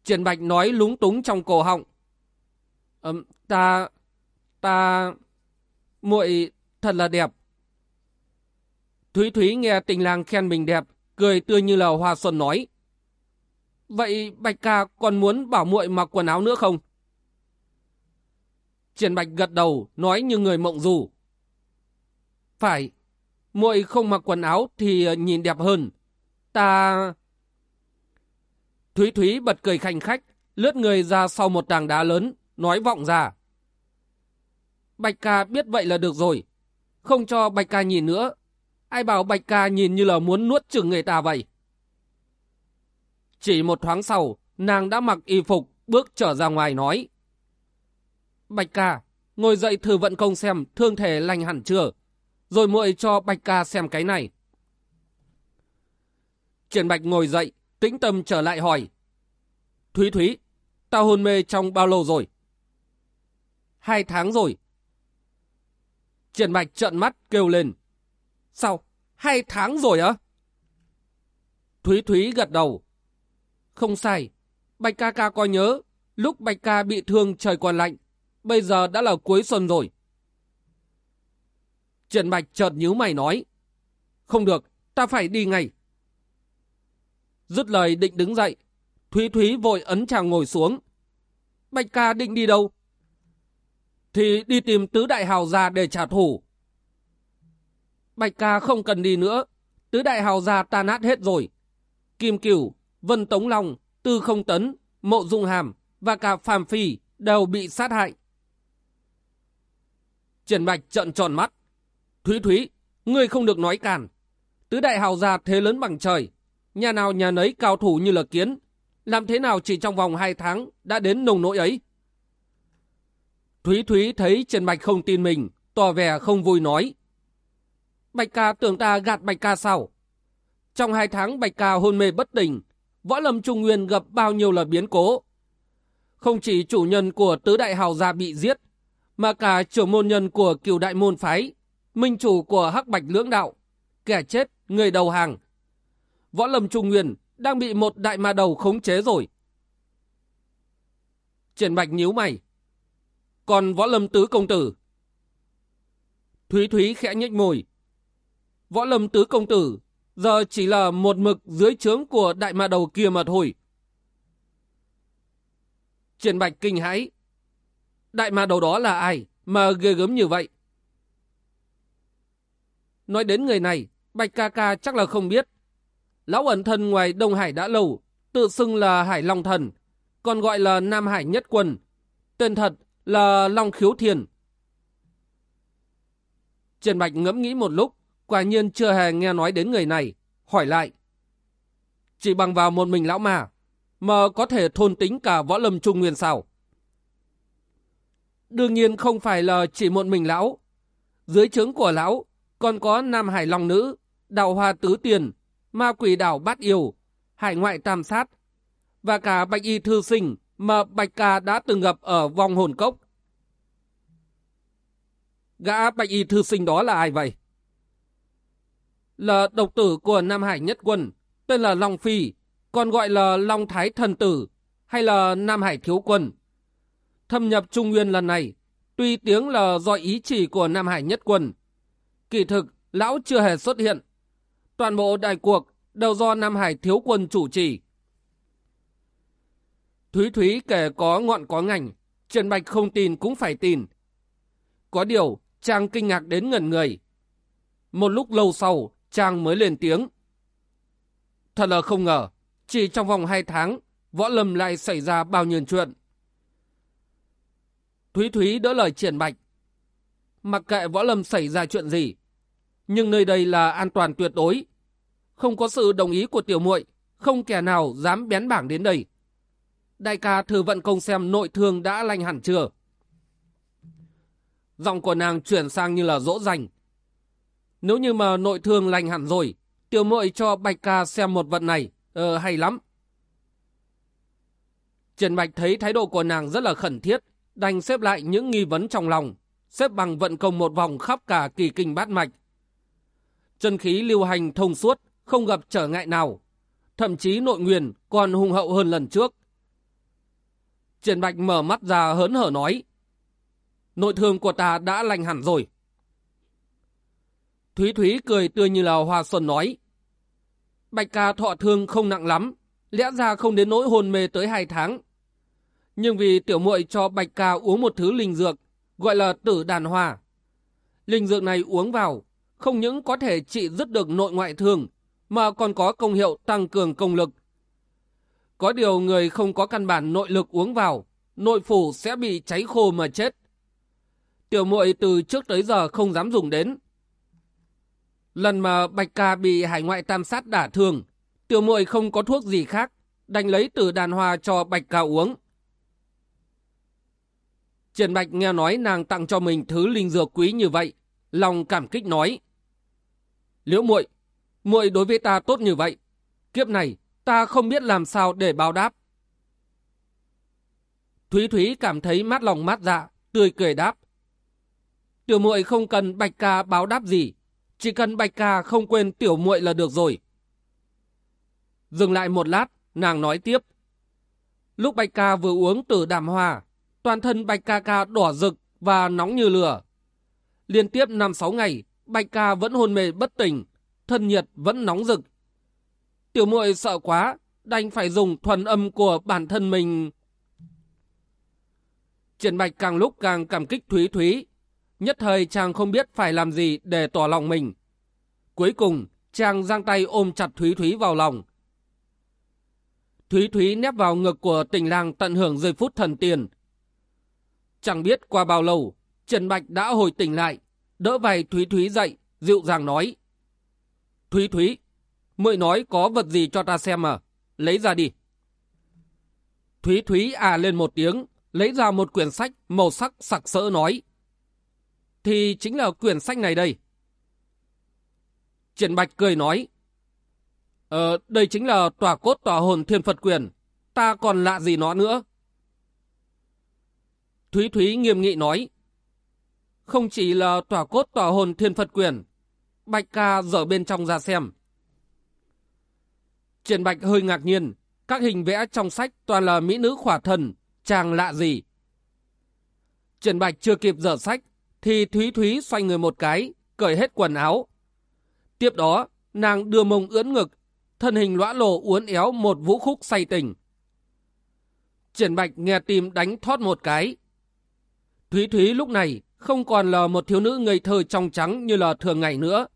Triển Bạch nói lúng túng trong cổ họng. Um, ta, ta, muội thật là đẹp. Thúy Thúy nghe tình lang khen mình đẹp, cười tươi như là hoa xuân nói. Vậy Bạch ca còn muốn bảo muội mặc quần áo nữa không? Triển Bạch gật đầu, nói như người mộng dù. Phải, muội không mặc quần áo thì ờ, nhìn đẹp hơn. Ta... Thúy Thúy bật cười khanh khách, lướt người ra sau một tảng đá lớn, nói vọng ra. Bạch ca biết vậy là được rồi. Không cho Bạch ca nhìn nữa. Ai bảo Bạch ca nhìn như là muốn nuốt chừng người ta vậy. Chỉ một thoáng sau, nàng đã mặc y phục, bước trở ra ngoài nói. Bạch ca, ngồi dậy thử vận công xem thương thể lành hẳn chưa. Rồi muội cho Bạch ca xem cái này. Triển Bạch ngồi dậy, tĩnh tâm trở lại hỏi. Thúy Thúy, ta hôn mê trong bao lâu rồi? Hai tháng rồi. Triển Bạch trợn mắt kêu lên. Sao? Hai tháng rồi á? Thúy Thúy gật đầu. Không sai. Bạch ca ca coi nhớ, lúc Bạch ca bị thương trời còn lạnh, bây giờ đã là cuối xuân rồi. Triển Bạch chợt nhíu mày nói. Không được, ta phải đi ngay. Dứt lời định đứng dậy, Thúy Thúy vội ấn chàng ngồi xuống. Bạch ca định đi đâu? Thì đi tìm tứ đại hào gia để trả thù. Bạch ca không cần đi nữa, tứ đại hào gia ta nát hết rồi. Kim Cửu, Vân Tống Long, Tư Không Tấn, Mộ Dung Hàm và cả Phạm Phi đều bị sát hại. Triển Bạch trợn tròn mắt. Thúy Thúy, ngươi không được nói càn. Tứ đại hào gia thế lớn bằng trời. Nhà nào nhà nấy cao thủ như là kiến. Làm thế nào chỉ trong vòng hai tháng đã đến nồng nỗi ấy? Thúy Thúy thấy Trần Bạch không tin mình, tỏ vẻ không vui nói. Bạch ca tưởng ta gạt Bạch ca sao? Trong hai tháng Bạch ca hôn mê bất tỉnh, võ lâm trung nguyên gặp bao nhiêu là biến cố. Không chỉ chủ nhân của tứ đại hào gia bị giết, mà cả trưởng môn nhân của cửu đại môn phái, minh chủ của hắc bạch lưỡng đạo, kẻ chết, người đầu hàng. Võ lâm trung nguyên đang bị một đại ma đầu khống chế rồi. Triển bạch nhíu mày. Còn võ lâm tứ công tử? Thúy Thúy khẽ nhếch môi. Võ lâm tứ công tử giờ chỉ là một mực dưới trướng của đại ma đầu kia mà thôi. Triển bạch kinh hãi. Đại ma đầu đó là ai mà ghê gớm như vậy? Nói đến người này, Bạch ca ca chắc là không biết. Lão ẩn thân ngoài Đông Hải đã lâu, tự xưng là Hải Long Thần, còn gọi là Nam Hải Nhất Quân. Tên thật là Long Khiếu Thiền. Trần Bạch ngẫm nghĩ một lúc, quả nhiên chưa hề nghe nói đến người này, hỏi lại. Chỉ bằng vào một mình lão mà, mà có thể thôn tính cả võ lâm trung nguyên sao? Đương nhiên không phải là chỉ một mình lão. Dưới trướng của lão còn có Nam Hải Long Nữ, Đào Hoa Tứ Tiền, Ma Quỷ Đảo Bát Yêu, Hải Ngoại Tam Sát, và cả Bạch Y Thư Sinh mà Bạch Ca đã từng gặp ở vòng hồn cốc. Gã Bạch Y Thư Sinh đó là ai vậy? Là độc tử của Nam Hải Nhất Quân, tên là Long Phi, còn gọi là Long Thái Thần Tử, hay là Nam Hải Thiếu Quân. Thâm nhập Trung Nguyên lần này, tuy tiếng là do ý chỉ của Nam Hải Nhất Quân, Kỳ thực, lão chưa hề xuất hiện. Toàn bộ đại cuộc đều do Nam Hải thiếu quân chủ trì. Thúy Thúy kể có ngọn có ngành, Trần Bạch không tin cũng phải tin. Có điều, Trang kinh ngạc đến ngẩn người. Một lúc lâu sau, Trang mới lên tiếng. Thật là không ngờ, chỉ trong vòng hai tháng, võ lâm lại xảy ra bao nhiêu chuyện. Thúy Thúy đỡ lời triển bạch. Mặc kệ võ lâm xảy ra chuyện gì, nhưng nơi đây là an toàn tuyệt đối. Không có sự đồng ý của tiểu muội, không kẻ nào dám bén bảng đến đây. Đại ca thử vận công xem nội thương đã lành hẳn chưa. Giọng của nàng chuyển sang như là dỗ dành. Nếu như mà nội thương lành hẳn rồi, tiểu muội cho Bạch ca xem một vận này, ờ, hay lắm. Trần Bạch thấy thái độ của nàng rất là khẩn thiết, đành xếp lại những nghi vấn trong lòng, xếp bằng vận công một vòng khắp cả kỳ kinh bát mạch. Chân khí lưu hành thông suốt, không gặp trở ngại nào. Thậm chí nội nguyền còn hùng hậu hơn lần trước. Triển Bạch mở mắt ra hớn hở nói. Nội thương của ta đã lành hẳn rồi. Thúy Thúy cười tươi như là hoa xuân nói. Bạch ca thọ thương không nặng lắm, lẽ ra không đến nỗi hôn mê tới hai tháng. Nhưng vì tiểu muội cho Bạch ca uống một thứ linh dược, gọi là tử đàn hoa. Linh dược này uống vào, không những có thể trị dứt được nội ngoại thương, mà còn có công hiệu tăng cường công lực. Có điều người không có căn bản nội lực uống vào, nội phủ sẽ bị cháy khô mà chết. Tiểu muội từ trước tới giờ không dám dùng đến. Lần mà Bạch Ca bị hải ngoại tam sát đả thương, tiểu muội không có thuốc gì khác, đành lấy từ đàn hoa cho Bạch Ca uống. Trần Bạch nghe nói nàng tặng cho mình thứ linh dược quý như vậy, lòng cảm kích nói. Liễu muội, muội đối với ta tốt như vậy, kiếp này ta không biết làm sao để báo đáp. Thúy Thúy cảm thấy mát lòng mát dạ, tươi cười đáp. Tiểu muội không cần Bạch Ca báo đáp gì, chỉ cần Bạch Ca không quên tiểu muội là được rồi. Dừng lại một lát, nàng nói tiếp. Lúc Bạch Ca vừa uống từ đàm hoa, toàn thân Bạch Ca Ca đỏ rực và nóng như lửa. Liên tiếp 5-6 ngày, Bạch Ca vẫn hôn mê bất tỉnh, thân nhiệt vẫn nóng rực. Tiểu muội sợ quá, đành phải dùng thuần âm của bản thân mình. Triển Bạch càng lúc càng cảm kích Thúy Thúy. Nhất thời chàng không biết phải làm gì để tỏ lòng mình. Cuối cùng, chàng giang tay ôm chặt Thúy Thúy vào lòng. Thúy Thúy nép vào ngực của tình lang tận hưởng giây phút thần tiền. Chẳng biết qua bao lâu, Trần Bạch đã hồi tỉnh lại, đỡ vai Thúy Thúy dậy, dịu dàng nói. Thúy Thúy, mội nói có vật gì cho ta xem à? lấy ra đi. Thúy Thúy à lên một tiếng, lấy ra một quyển sách màu sắc sặc sỡ nói. Thì chính là quyển sách này đây. Triển Bạch cười nói. Ờ, đây chính là tòa cốt tòa hồn thiên Phật quyền. Ta còn lạ gì nó nữa. Thúy Thúy nghiêm nghị nói. Không chỉ là tòa cốt tòa hồn thiên Phật quyền. Bạch ca dở bên trong ra xem. Triển Bạch hơi ngạc nhiên. Các hình vẽ trong sách toàn là mỹ nữ khỏa thần. Chàng lạ gì. Triển Bạch chưa kịp dở sách. Thì Thúy Thúy xoay người một cái. Cởi hết quần áo. Tiếp đó, nàng đưa mông ưỡn ngực. Thân hình lõa lồ uốn éo một vũ khúc say tình. Triển Bạch nghe tim đánh thoát một cái. Thúy Thúy lúc này không còn là một thiếu nữ ngây thơ trong trắng như là thường ngày nữa.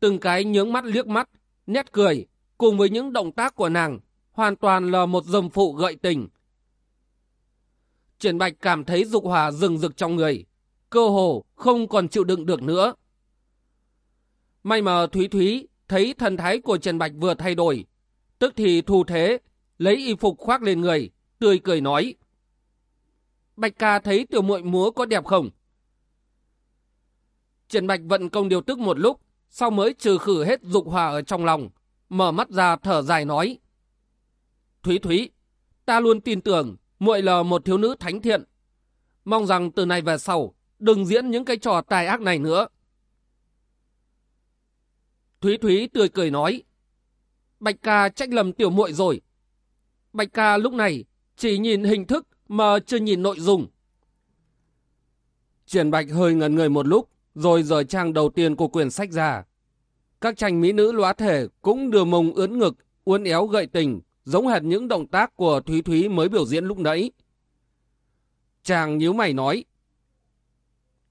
Từng cái nhướng mắt liếc mắt, nét cười, cùng với những động tác của nàng, hoàn toàn là một dâm phụ gợi tình. Triển Bạch cảm thấy dục hỏa rừng rực trong người, cơ hồ không còn chịu đựng được nữa. May mà Thúy Thúy thấy thần thái của Trần Bạch vừa thay đổi, tức thì thu thế, lấy y phục khoác lên người, tươi cười nói. Bạch ca thấy tiểu muội múa có đẹp không? Trần Bạch vận công điều tức một lúc, sau mới trừ khử hết dục hòa ở trong lòng, mở mắt ra thở dài nói. Thúy Thúy, ta luôn tin tưởng muội là một thiếu nữ thánh thiện. Mong rằng từ nay về sau, đừng diễn những cái trò tài ác này nữa. Thúy Thúy tươi cười nói. Bạch ca trách lầm tiểu muội rồi. Bạch ca lúc này chỉ nhìn hình thức mà chưa nhìn nội dung. Triển Bạch hơi ngẩn người một lúc, rồi rời trang đầu tiên của quyển sách ra. Các tranh mỹ nữ lóa thể cũng đưa mông ướn ngực, uốn éo gợi tình, giống hệt những động tác của Thúy Thúy mới biểu diễn lúc nãy. Chàng nhíu mày nói,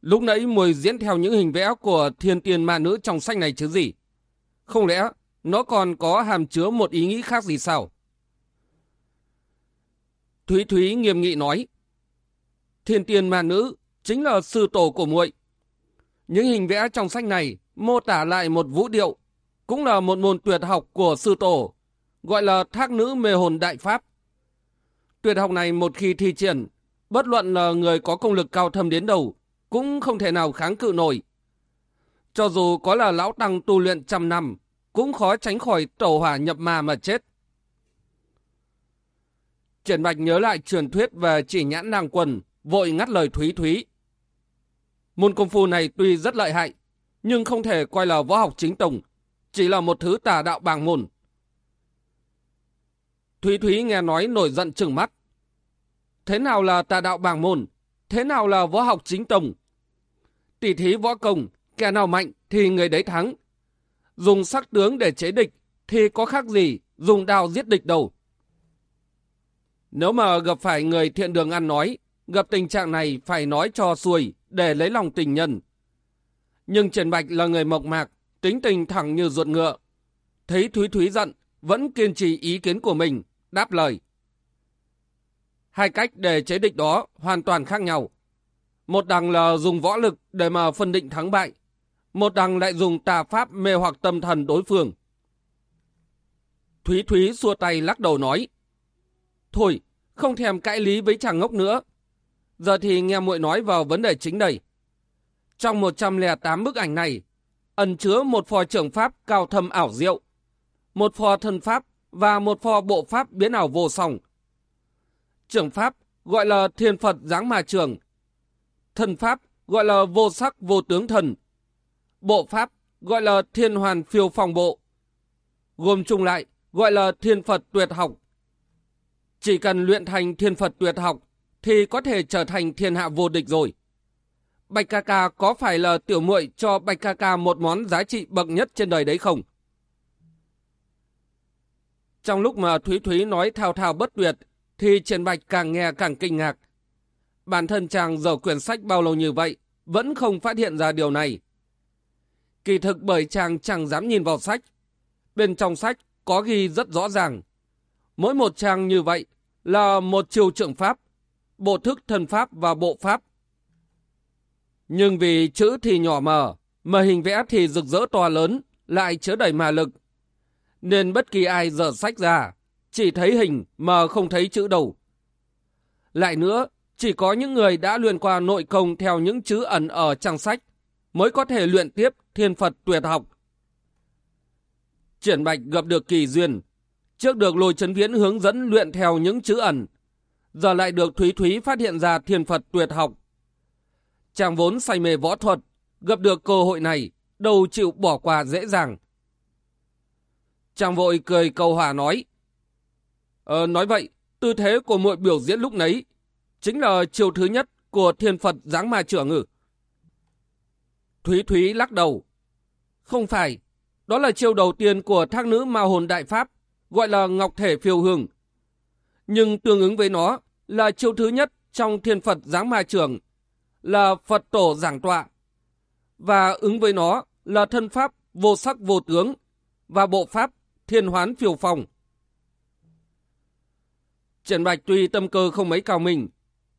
Lúc nãy mùi diễn theo những hình vẽ của thiên tiền ma nữ trong sách này chứ gì? Không lẽ nó còn có hàm chứa một ý nghĩ khác gì sao? Thúy Thúy nghiêm nghị nói. Thiên tiền ma nữ chính là sư tổ của muội. Những hình vẽ trong sách này mô tả lại một vũ điệu, cũng là một môn tuyệt học của sư tổ, gọi là thác nữ mê hồn đại pháp. Tuyệt học này một khi thi triển, bất luận là người có công lực cao thâm đến đâu, cũng không thể nào kháng cự nổi. Cho dù có là lão tăng tu luyện trăm năm, cũng khó tránh khỏi tổ hỏa nhập ma mà chết. Triển Bạch nhớ lại truyền thuyết về chỉ nhãn nàng quần, vội ngắt lời Thúy Thúy. Môn công phu này tuy rất lợi hại, nhưng không thể coi là võ học chính tông, chỉ là một thứ tà đạo bàng môn. Thúy Thúy nghe nói nổi giận trừng mắt. Thế nào là tà đạo bàng môn? Thế nào là võ học chính tông? Tỷ thí võ công, kẻ nào mạnh thì người đấy thắng. Dùng sắc tướng để chế địch thì có khác gì dùng đao giết địch đâu. Nếu mà gặp phải người thiện đường ăn nói, gặp tình trạng này phải nói cho xuôi để lấy lòng tình nhân. Nhưng Trần Bạch là người mộc mạc, tính tình thẳng như ruột ngựa. Thấy Thúy Thúy giận, vẫn kiên trì ý kiến của mình, đáp lời. Hai cách để chế địch đó hoàn toàn khác nhau. Một đằng là dùng võ lực để mà phân định thắng bại. Một đằng lại dùng tà pháp mê hoặc tâm thần đối phương. Thúy Thúy xua tay lắc đầu nói. Thôi, không thèm cãi lý với chàng ngốc nữa. Giờ thì nghe muội nói vào vấn đề chính đây. Trong 108 bức ảnh này, ẩn chứa một phò trưởng pháp cao thâm ảo diệu, một phò thân pháp và một phò bộ pháp biến ảo vô song. Trưởng pháp gọi là thiên Phật giáng mà trường. Thân pháp gọi là vô sắc vô tướng thần. Bộ pháp gọi là thiên hoàn phiêu phòng bộ. Gồm chung lại gọi là thiên Phật tuyệt học. Chỉ cần luyện thành thiên Phật tuyệt học thì có thể trở thành thiên hạ vô địch rồi. Bạch ca ca có phải là tiểu muội cho Bạch ca ca một món giá trị bậc nhất trên đời đấy không? Trong lúc mà Thúy Thúy nói thao thao bất tuyệt, thì Trần Bạch càng nghe càng kinh ngạc. Bản thân chàng dở quyển sách bao lâu như vậy, vẫn không phát hiện ra điều này. Kỳ thực bởi chàng chẳng dám nhìn vào sách. Bên trong sách có ghi rất rõ ràng. Mỗi một trang như vậy là một chiều trưởng pháp, bộ thức thần pháp và bộ pháp. Nhưng vì chữ thì nhỏ mờ, mà hình vẽ thì rực rỡ to lớn, lại chứa đầy mà lực. Nên bất kỳ ai dở sách ra, chỉ thấy hình mà không thấy chữ đầu. Lại nữa, chỉ có những người đã luyện qua nội công theo những chữ ẩn ở trang sách mới có thể luyện tiếp thiên Phật tuyệt học. Triển Bạch gặp được kỳ duyên, trước được lôi chấn viễn hướng dẫn luyện theo những chữ ẩn, giờ lại được Thúy Thúy phát hiện ra thiên Phật tuyệt học. Chàng vốn say mê võ thuật, gặp được cơ hội này, đâu chịu bỏ qua dễ dàng. Chàng vội cười cầu hòa nói, Ờ, nói vậy, tư thế của muội biểu diễn lúc nấy chính là chiều thứ nhất của thiên Phật giáng ma trưởng ử. Thúy Thúy lắc đầu. Không phải, đó là chiêu đầu tiên của thác nữ ma hồn đại pháp, gọi là ngọc thể phiêu hương. Nhưng tương ứng với nó là chiêu thứ nhất trong thiên Phật giáng ma trưởng, là Phật tổ giảng tọa. Và ứng với nó là thân pháp vô sắc vô tướng và bộ pháp thiên hoán phiêu phòng. Trần Bạch tuy tâm cơ không mấy cao mình,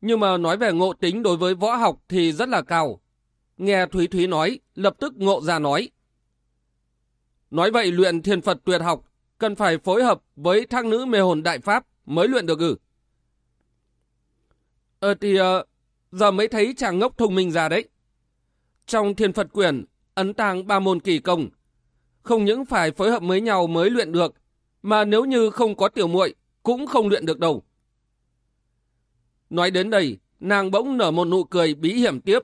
nhưng mà nói về ngộ tính đối với võ học thì rất là cao. Nghe Thúy Thúy nói, lập tức ngộ ra nói. Nói vậy luyện thiên Phật tuyệt học, cần phải phối hợp với thang nữ mê hồn đại pháp mới luyện được ư. Ờ thì uh, giờ mới thấy chàng ngốc thông minh ra đấy. Trong thiên Phật quyển, ấn tàng ba môn kỳ công, không những phải phối hợp với nhau mới luyện được, mà nếu như không có tiểu muội cũng không luyện được đâu. Nói đến đây, nàng bỗng nở một nụ cười bí hiểm tiếp.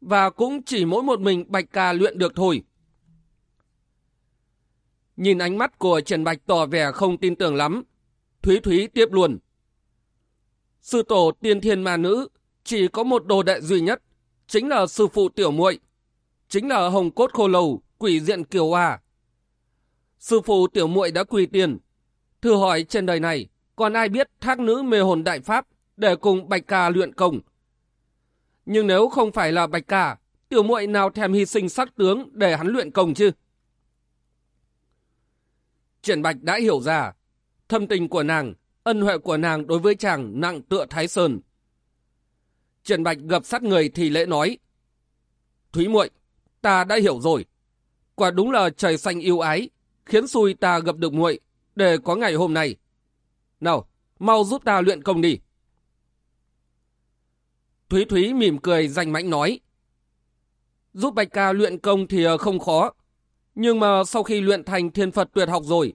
Và cũng chỉ mỗi một mình Bạch Ca luyện được thôi. Nhìn ánh mắt của Trần Bạch tỏ vẻ không tin tưởng lắm. Thúy Thúy tiếp luôn. Sư tổ tiên thiên ma nữ chỉ có một đồ đệ duy nhất, chính là sư phụ tiểu muội, chính là Hồng Cốt Khô Lầu, quỷ diện Kiều hòa Sư phụ tiểu muội đã quỳ tiền. Thử hỏi trên đời này, còn ai biết thác nữ mê hồn đại pháp để cùng Bạch Ca luyện công? Nhưng nếu không phải là Bạch Ca, tiểu muội nào thèm hy sinh sắc tướng để hắn luyện công chứ? Triển Bạch đã hiểu ra, thâm tình của nàng, ân huệ của nàng đối với chàng nặng tựa Thái Sơn. trần Bạch gặp sát người thì lễ nói, Thúy muội, ta đã hiểu rồi. Quả đúng là trời xanh yêu ái, khiến xui ta gặp được muội để có ngày hôm nay. Nào, mau giúp ta luyện công đi. Thúy Thúy mỉm cười danh mãnh nói. Giúp Bạch Ca luyện công thì không khó, nhưng mà sau khi luyện thành thiên Phật tuyệt học rồi,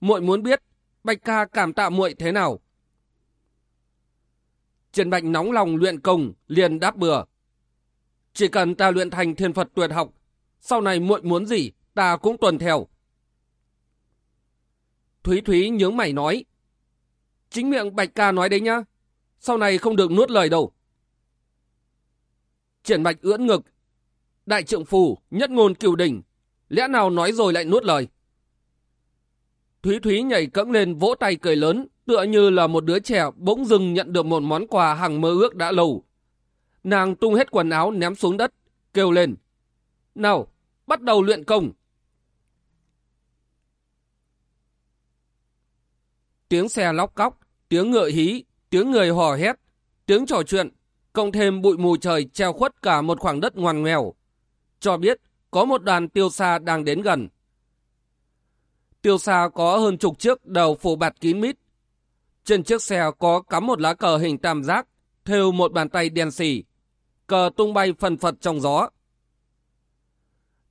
muội muốn biết Bạch ca cảm tạ muội thế nào. Trần Bạch nóng lòng luyện công, liền đáp bừa. Chỉ cần ta luyện thành thiên Phật tuyệt học, sau này muội muốn gì, ta cũng tuần theo. Thúy Thúy nhướng mày nói. Chính miệng Bạch ca nói đấy nhá. Sau này không được nuốt lời đâu. Triển Bạch ưỡn ngực. Đại trượng phù, nhất ngôn cửu đỉnh. Lẽ nào nói rồi lại nuốt lời. Thúy Thúy nhảy cẫng lên vỗ tay cười lớn, tựa như là một đứa trẻ bỗng dưng nhận được một món quà hằng mơ ước đã lâu. Nàng tung hết quần áo ném xuống đất, kêu lên. Nào, bắt đầu luyện công. Tiếng xe lóc cóc, tiếng ngựa hí, tiếng người hò hét, tiếng trò chuyện, cộng thêm bụi mù trời treo khuất cả một khoảng đất ngoằn nghèo. Cho biết có một đoàn tiêu xa đang đến gần. Tiêu xa có hơn chục chiếc đầu phủ bạt kín mít. Trên chiếc xe có cắm một lá cờ hình tam giác, thêu một bàn tay đen xì. Cờ tung bay phần phật trong gió.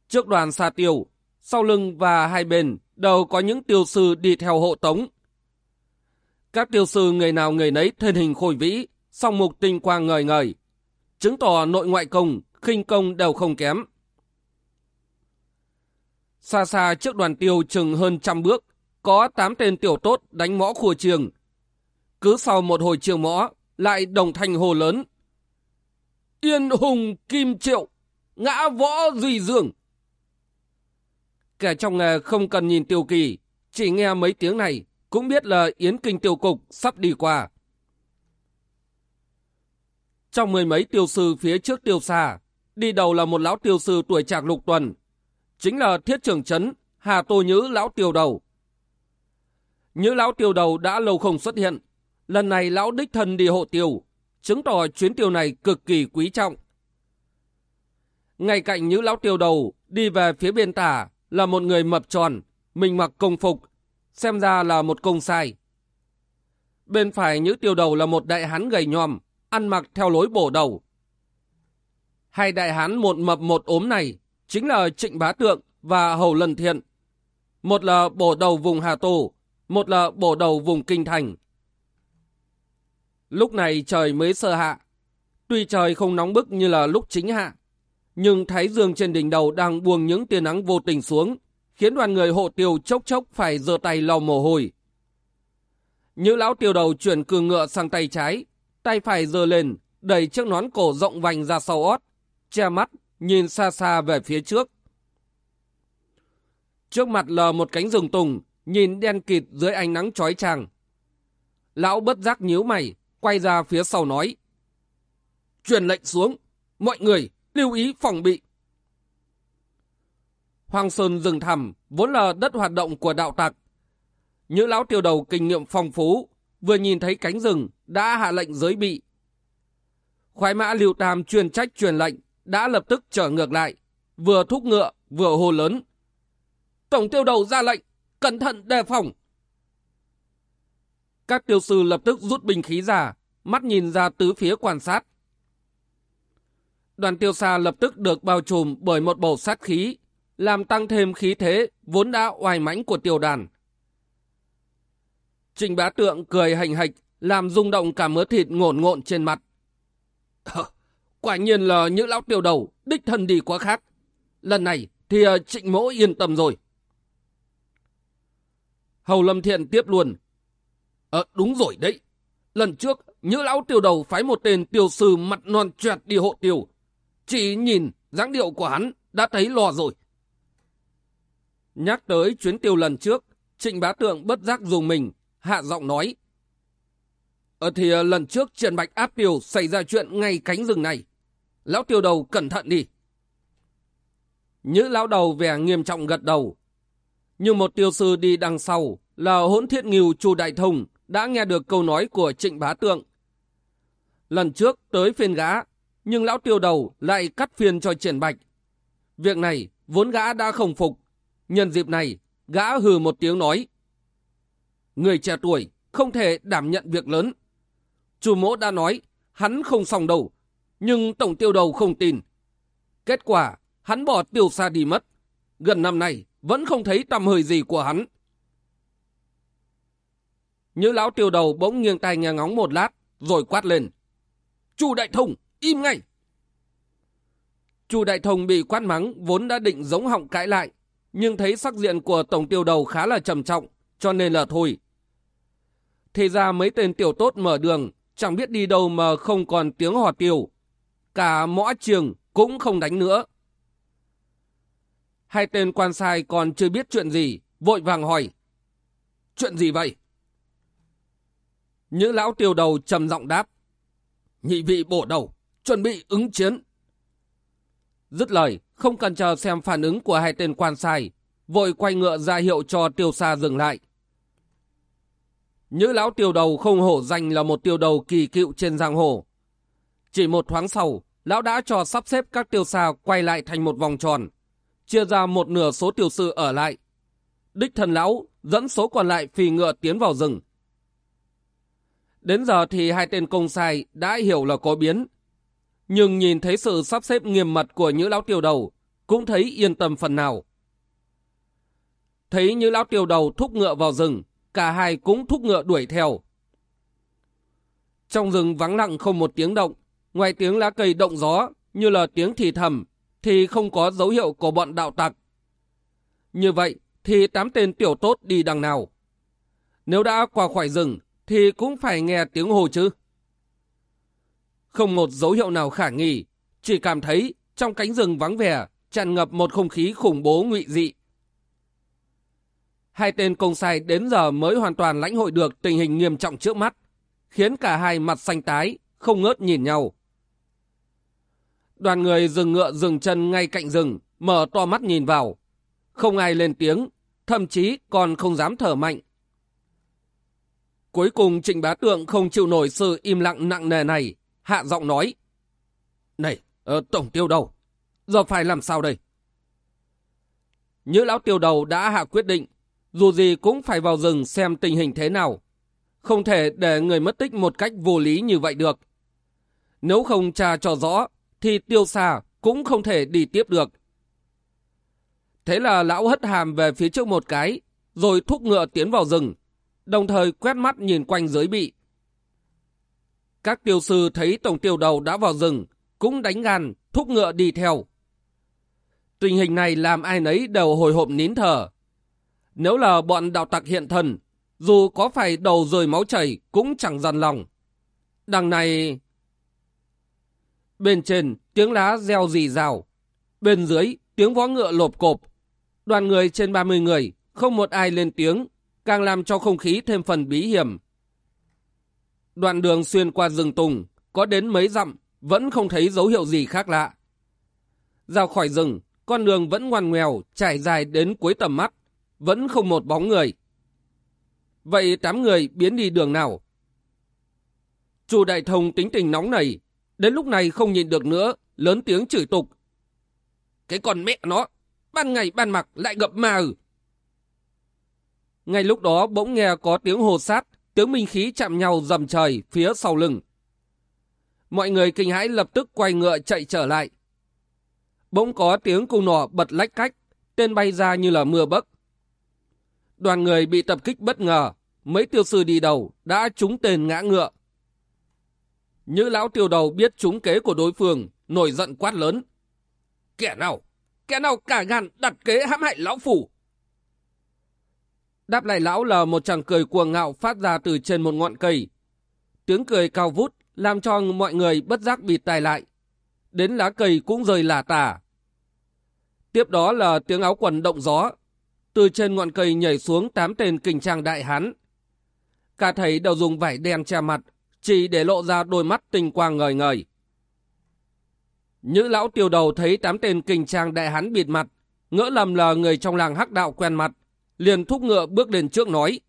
Trước đoàn xa tiêu, sau lưng và hai bên đều có những tiêu sư đi theo hộ tống. Các tiêu sư người nào người nấy thân hình khôi vĩ, song mục tinh quang ngời ngời. Chứng tỏ nội ngoại công, khinh công đều không kém. Xa xa trước đoàn tiêu chừng hơn trăm bước, có tám tên tiểu tốt đánh mõ khua trường. Cứ sau một hồi trường mõ, lại đồng thanh hồ lớn. Yên hùng kim triệu, ngã võ duy dương. Kẻ trong nghề không cần nhìn tiêu kỳ, chỉ nghe mấy tiếng này cũng biết là Yến Kinh tiêu cục sắp đi qua. Trong mười mấy tiêu sư phía trước tiêu xa, đi đầu là một lão tiêu sư tuổi trạc lục tuần, chính là thiết trưởng chấn Hà Tô Nhữ lão tiêu đầu. Nhữ lão tiêu đầu đã lâu không xuất hiện, lần này lão đích thân đi hộ tiêu, chứng tỏ chuyến tiêu này cực kỳ quý trọng. Ngay cạnh Nhữ lão tiêu đầu, đi về phía bên tả là một người mập tròn, mình mặc công phục, xem ra là một công sai. Bên phải Nhữ tiêu đầu là một đại hán gầy nhòm, ăn mặc theo lối bổ đầu. Hai đại hán một mập một ốm này chính là Trịnh Bá Tượng và Hầu Lần Thiện. Một là bổ đầu vùng Hà Tù một là bổ đầu vùng Kinh Thành. Lúc này trời mới sơ hạ. Tuy trời không nóng bức như là lúc chính hạ, nhưng thái dương trên đỉnh đầu đang buông những tia nắng vô tình xuống, khiến đoàn người hộ tiêu chốc chốc phải giơ tay lau mồ hôi. Như lão tiêu đầu chuyển cường ngựa sang tay trái, tay phải giơ lên, đẩy chiếc nón cổ rộng vành ra sau ót, che mắt nhìn xa xa về phía trước. Trước mặt lờ một cánh rừng tùng, nhìn đen kịt dưới ánh nắng chói chang. Lão bất giác nhíu mày, quay ra phía sau nói. Truyền lệnh xuống, mọi người lưu ý phòng bị. Hoàng Sơn rừng thẳm vốn là đất hoạt động của đạo tặc. những lão tiêu đầu kinh nghiệm phong phú, vừa nhìn thấy cánh rừng đã hạ lệnh giới bị. Khoái mã Lưu Tam truyền trách truyền lệnh, đã lập tức trở ngược lại, vừa thúc ngựa vừa hô lớn. Tổng tiêu đầu ra lệnh, cẩn thận đề phòng. Các tiêu sư lập tức rút binh khí ra, mắt nhìn ra tứ phía quan sát. Đoàn tiêu xa lập tức được bao trùm bởi một bầu sát khí, làm tăng thêm khí thế vốn đã oai mãnh của tiêu đàn. Trình bá tượng cười hành hạch, làm rung động cả mớ thịt ngổn ngộn trên mặt. Quả nhiên là những lão tiểu đầu, đích thân đi quá khác. Lần này thì ờ, trịnh mỗ yên tâm rồi. Hầu Lâm Thiện tiếp luôn. Ờ, đúng rồi đấy. Lần trước, nhữ lão tiểu đầu phái một tên tiểu sư mặt non trẹt đi hộ tiểu. Chỉ nhìn dáng điệu của hắn đã thấy lo rồi. Nhắc tới chuyến tiêu lần trước, trịnh bá tượng bất giác dùng mình, hạ giọng nói. Ờ thì ờ, lần trước Trần Bạch áp tiểu xảy ra chuyện ngay cánh rừng này. Lão tiêu đầu cẩn thận đi. Nhữ lão đầu vẻ nghiêm trọng gật đầu. Nhưng một tiêu sư đi đằng sau là hỗn thiết nghiêu chu đại thông đã nghe được câu nói của trịnh bá tượng. Lần trước tới phiên gã, nhưng lão tiêu đầu lại cắt phiên cho triển bạch. Việc này vốn gã đã không phục. Nhân dịp này, gã hừ một tiếng nói. Người trẻ tuổi không thể đảm nhận việc lớn. Chủ mỗ đã nói, hắn không xong đâu, nhưng tổng tiêu đầu không tin. Kết quả, hắn bỏ tiêu xa đi mất. Gần năm nay, vẫn không thấy tầm hơi gì của hắn. Như lão tiêu đầu bỗng nghiêng tay nghe ngóng một lát, rồi quát lên. Chu đại thông, im ngay! Chu Đại Thông bị quát mắng vốn đã định giống họng cãi lại, nhưng thấy sắc diện của tổng tiêu đầu khá là trầm trọng, cho nên là thôi. thế ra mấy tên tiểu tốt mở đường, chẳng biết đi đâu mà không còn tiếng hò tiêu. Cả mõ trường cũng không đánh nữa. Hai tên quan sai còn chưa biết chuyện gì, vội vàng hỏi. Chuyện gì vậy? Nhữ lão tiêu đầu trầm giọng đáp. Nhị vị bổ đầu, chuẩn bị ứng chiến. Dứt lời, không cần chờ xem phản ứng của hai tên quan sai, vội quay ngựa ra hiệu cho tiêu xa dừng lại. Nhữ lão tiêu đầu không hổ danh là một tiêu đầu kỳ cựu trên giang hồ. Chỉ một thoáng sau, lão đã cho sắp xếp các tiêu xa quay lại thành một vòng tròn, chia ra một nửa số tiêu sư ở lại. Đích thần lão dẫn số còn lại phi ngựa tiến vào rừng. Đến giờ thì hai tên công sai đã hiểu là có biến. Nhưng nhìn thấy sự sắp xếp nghiêm mật của những lão tiêu đầu, cũng thấy yên tâm phần nào. Thấy những lão tiêu đầu thúc ngựa vào rừng, cả hai cũng thúc ngựa đuổi theo. Trong rừng vắng lặng không một tiếng động, ngoài tiếng lá cây động gió như là tiếng thì thầm, thì không có dấu hiệu của bọn đạo tặc. Như vậy thì tám tên tiểu tốt đi đằng nào? Nếu đã qua khỏi rừng thì cũng phải nghe tiếng hồ chứ. Không một dấu hiệu nào khả nghi, chỉ cảm thấy trong cánh rừng vắng vẻ tràn ngập một không khí khủng bố ngụy dị. Hai tên công sai đến giờ mới hoàn toàn lãnh hội được tình hình nghiêm trọng trước mắt, khiến cả hai mặt xanh tái, không ngớt nhìn nhau. Đoàn người dừng ngựa dừng chân ngay cạnh rừng, mở to mắt nhìn vào. Không ai lên tiếng, thậm chí còn không dám thở mạnh. Cuối cùng Trịnh Bá Tượng không chịu nổi sự im lặng nặng nề này, hạ giọng nói. Này, ờ, tổng tiêu đầu, giờ phải làm sao đây? Như lão tiêu đầu đã hạ quyết định, dù gì cũng phải vào rừng xem tình hình thế nào. Không thể để người mất tích một cách vô lý như vậy được. Nếu không tra cho rõ, thì tiêu xa cũng không thể đi tiếp được. Thế là lão hất hàm về phía trước một cái, rồi thúc ngựa tiến vào rừng, đồng thời quét mắt nhìn quanh dưới bị. Các tiêu sư thấy tổng tiêu đầu đã vào rừng, cũng đánh gan, thúc ngựa đi theo. Tình hình này làm ai nấy đều hồi hộp nín thở. Nếu là bọn đạo tặc hiện thần, dù có phải đầu rơi máu chảy cũng chẳng dằn lòng. Đằng này... Bên trên tiếng lá reo rì rào. Bên dưới tiếng vó ngựa lộp cộp. Đoàn người trên 30 người, không một ai lên tiếng, càng làm cho không khí thêm phần bí hiểm. Đoạn đường xuyên qua rừng tùng, có đến mấy dặm, vẫn không thấy dấu hiệu gì khác lạ. Ra khỏi rừng, con đường vẫn ngoằn ngoèo, trải dài đến cuối tầm mắt, vẫn không một bóng người. Vậy tám người biến đi đường nào? Chu Đại Thông tính tình nóng này, đến lúc này không nhìn được nữa, lớn tiếng chửi tục. Cái con mẹ nó, ban ngày ban mặt lại gặp ma ừ. Ngay lúc đó bỗng nghe có tiếng hồ sát, tiếng minh khí chạm nhau dầm trời phía sau lưng. Mọi người kinh hãi lập tức quay ngựa chạy trở lại. Bỗng có tiếng cung nỏ bật lách cách, tên bay ra như là mưa bấc. Đoàn người bị tập kích bất ngờ, mấy tiêu sư đi đầu đã trúng tên ngã ngựa. Như lão tiêu đầu biết trúng kế của đối phương, nổi giận quát lớn. Kẻ nào? Kẻ nào cả gan đặt kế hãm hại lão phủ? Đáp lại lão là một chàng cười cuồng ngạo phát ra từ trên một ngọn cây. Tiếng cười cao vút làm cho mọi người bất giác bịt tai lại. Đến lá cây cũng rơi lả tả. Tiếp đó là tiếng áo quần động gió. Từ trên ngọn cây nhảy xuống tám tên kình trang đại hán. Cả thầy đều dùng vải đen che mặt, chỉ để lộ ra đôi mắt tinh quang ngời ngời. Nhữ lão tiêu đầu thấy tám tên kinh trang đại hán bịt mặt, ngỡ lầm là người trong làng hắc đạo quen mặt, liền thúc ngựa bước lên trước nói.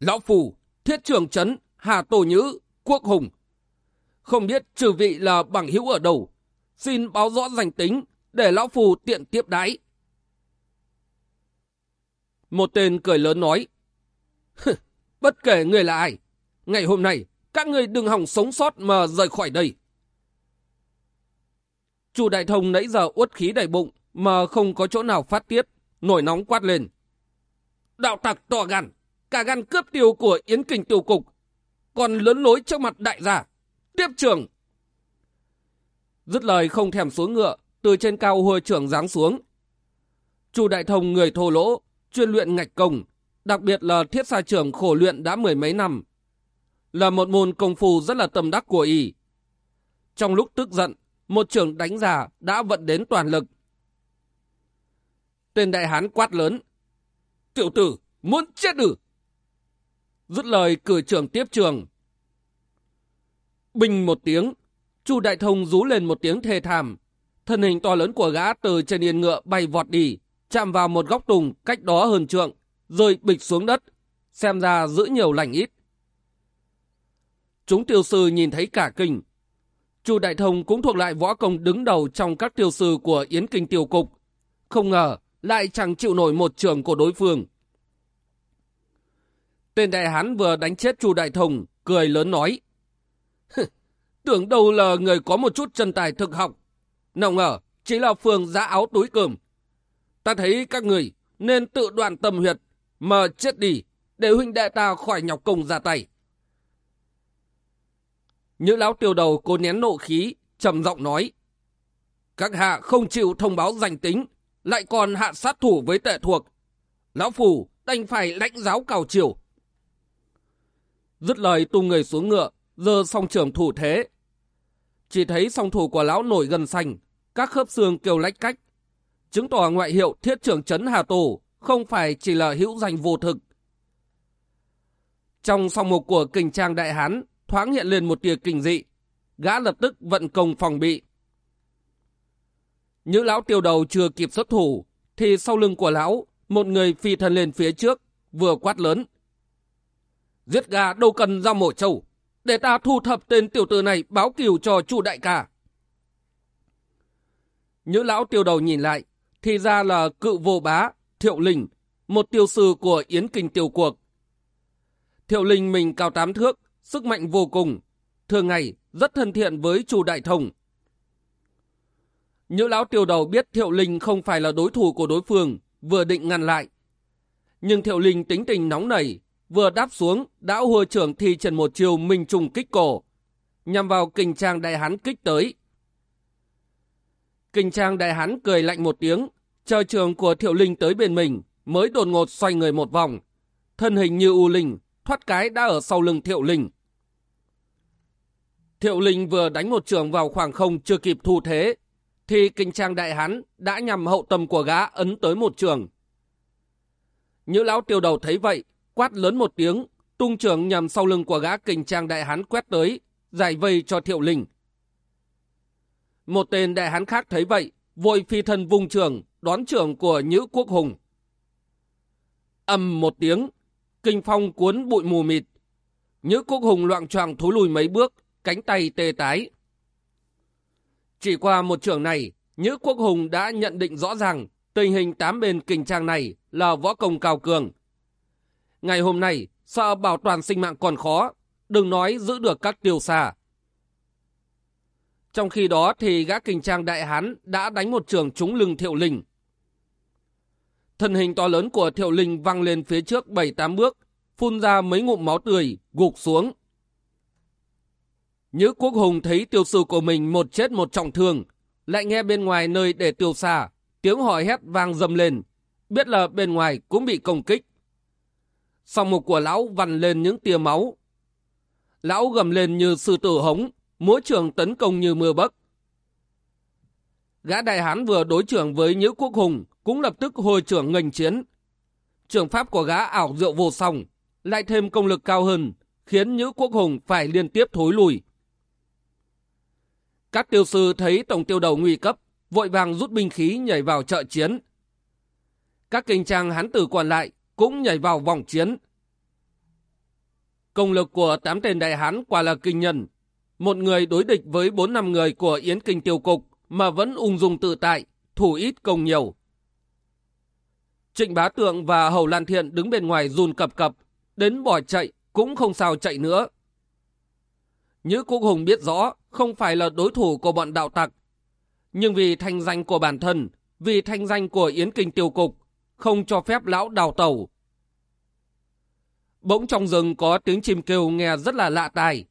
Lão Phù, Thiết Trường Trấn, Hà Tổ Nhữ, Quốc Hùng. Không biết trừ vị là bằng hữu ở đâu, xin báo rõ danh tính để Lão Phù tiện tiếp đái. Một tên cười lớn nói. Bất kể người là ai, ngày hôm nay các người đừng hòng sống sót mà rời khỏi đây. Chủ đại thông nãy giờ uất khí đầy bụng mà không có chỗ nào phát tiết, nổi nóng quát lên. Đạo tặc to gan, cả gan cướp tiêu của Yến Kình tiêu cục, còn lớn lối trước mặt đại gia. Tiếp trường. Dứt lời không thèm xuống ngựa, từ trên cao hồi trưởng giáng xuống. Chu Đại Thông người thô lỗ, chuyên luyện ngạch công, đặc biệt là thiết xa trưởng khổ luyện đã mười mấy năm. Là một môn công phu rất là tâm đắc của y. Trong lúc tức giận, một trưởng đánh giả đã vận đến toàn lực. Tên đại hán quát lớn. Tiểu tử, muốn chết ư? Dứt lời cử trưởng tiếp trường. Bình một tiếng, Chu Đại Thông rú lên một tiếng thê thảm. Thân hình to lớn của gã từ trên yên ngựa bay vọt đi, chạm vào một góc tùng cách đó hơn trượng, rơi bịch xuống đất, xem ra giữ nhiều lành ít. Chúng tiêu sư nhìn thấy cả kinh. Chu Đại Thông cũng thuộc lại võ công đứng đầu trong các tiêu sư của Yến Kinh Tiêu Cục. Không ngờ lại chẳng chịu nổi một trường của đối phương. Tên đại hán vừa đánh chết Chu Đại Thông, cười lớn nói. Tưởng đâu là người có một chút chân tài thực học. Nào ngờ, chỉ là phường giã áo túi cơm. Ta thấy các người nên tự đoạn tâm huyệt, mà chết đi, để huynh đệ ta khỏi nhọc công ra tay. Những lão tiêu đầu cố nén nộ khí, trầm giọng nói. Các hạ không chịu thông báo danh tính, lại còn hạ sát thủ với tệ thuộc. Lão Phủ đành phải lãnh giáo cào chiều. Dứt lời tung người xuống ngựa, giờ song trưởng thủ thế. Chỉ thấy song thủ của lão nổi gần xanh, các khớp xương kêu lách cách. Chứng tỏ ngoại hiệu thiết trưởng chấn Hà Tổ không phải chỉ là hữu danh vô thực. Trong song mục của kình trang đại hán thoáng hiện lên một tia kinh dị. Gã lập tức vận công phòng bị. Những lão tiêu đầu chưa kịp xuất thủ, thì sau lưng của lão, một người phi thân lên phía trước, vừa quát lớn. Giết gà đâu cần ra mổ trâu, để ta thu thập tên tiểu tử này báo kiều cho chủ đại ca. Những lão tiêu đầu nhìn lại, thì ra là cự vô bá, thiệu linh, một tiêu sư của Yến Kinh tiêu cuộc. Thiệu linh mình cao tám thước, sức mạnh vô cùng, thường ngày rất thân thiện với chủ đại thông. nhữ lão tiêu đầu biết Thiệu Linh không phải là đối thủ của đối phương, vừa định ngăn lại. Nhưng Thiệu Linh tính tình nóng nảy, vừa đáp xuống đã hùa trưởng thi trần một chiều minh trùng kích cổ, nhằm vào kình trang đại hán kích tới. Kình trang đại hán cười lạnh một tiếng, chờ trường của Thiệu Linh tới bên mình, mới đột ngột xoay người một vòng. Thân hình như u linh, thoát cái đã ở sau lưng Thiệu Linh. Thiệu Linh vừa đánh một trường vào khoảng không chưa kịp thu thế, thì kinh trang đại hán đã nhằm hậu tâm của gã ấn tới một trường. Như lão tiêu đầu thấy vậy, quát lớn một tiếng, tung trường nhằm sau lưng của gã kinh trang đại hán quét tới, giải vây cho thiệu linh. Một tên đại hán khác thấy vậy, vội phi thân vùng trường, đón trường của Nhữ Quốc Hùng. Âm một tiếng, kinh phong cuốn bụi mù mịt. Nhữ Quốc Hùng loạn choàng thối lùi mấy bước, cánh tay tê tái, chỉ qua một trường này, Nhữ Quốc Hùng đã nhận định rõ ràng tình hình tám bên kình trang này là võ công cao cường. Ngày hôm nay, sợ bảo toàn sinh mạng còn khó, đừng nói giữ được các tiêu xa. Trong khi đó thì gã kình trang đại hán đã đánh một trường trúng lưng thiệu linh. Thân hình to lớn của thiệu linh văng lên phía trước 7-8 bước, phun ra mấy ngụm máu tươi, gục xuống. Nhữ Quốc Hùng thấy tiêu sư của mình một chết một trọng thương, lại nghe bên ngoài nơi để tiêu xa, tiếng hỏi hét vang dầm lên, biết là bên ngoài cũng bị công kích. Song mục của lão vằn lên những tia máu. Lão gầm lên như sư tử hống, múa trường tấn công như mưa bấc. Gã đại hán vừa đối trưởng với Nhữ Quốc Hùng cũng lập tức hồi trưởng ngành chiến. Trường pháp của gã ảo diệu vô song, lại thêm công lực cao hơn, khiến Nhữ Quốc Hùng phải liên tiếp thối lùi. Các tiêu sư thấy tổng tiêu đầu nguy cấp, vội vàng rút binh khí nhảy vào trợ chiến. Các kinh trang hán tử còn lại cũng nhảy vào vòng chiến. Công lực của tám tên đại hán quả là kinh nhân. Một người đối địch với bốn năm người của Yến Kinh Tiêu Cục mà vẫn ung dung tự tại, thủ ít công nhiều. Trịnh Bá Tượng và Hầu Lan Thiện đứng bên ngoài run cập cập, đến bỏ chạy cũng không sao chạy nữa. Nhữ Quốc Hùng biết rõ không phải là đối thủ của bọn đạo tặc. Nhưng vì thanh danh của bản thân, vì thanh danh của Yến Kinh Tiêu Cục, không cho phép lão đào tẩu. Bỗng trong rừng có tiếng chim kêu nghe rất là lạ tai.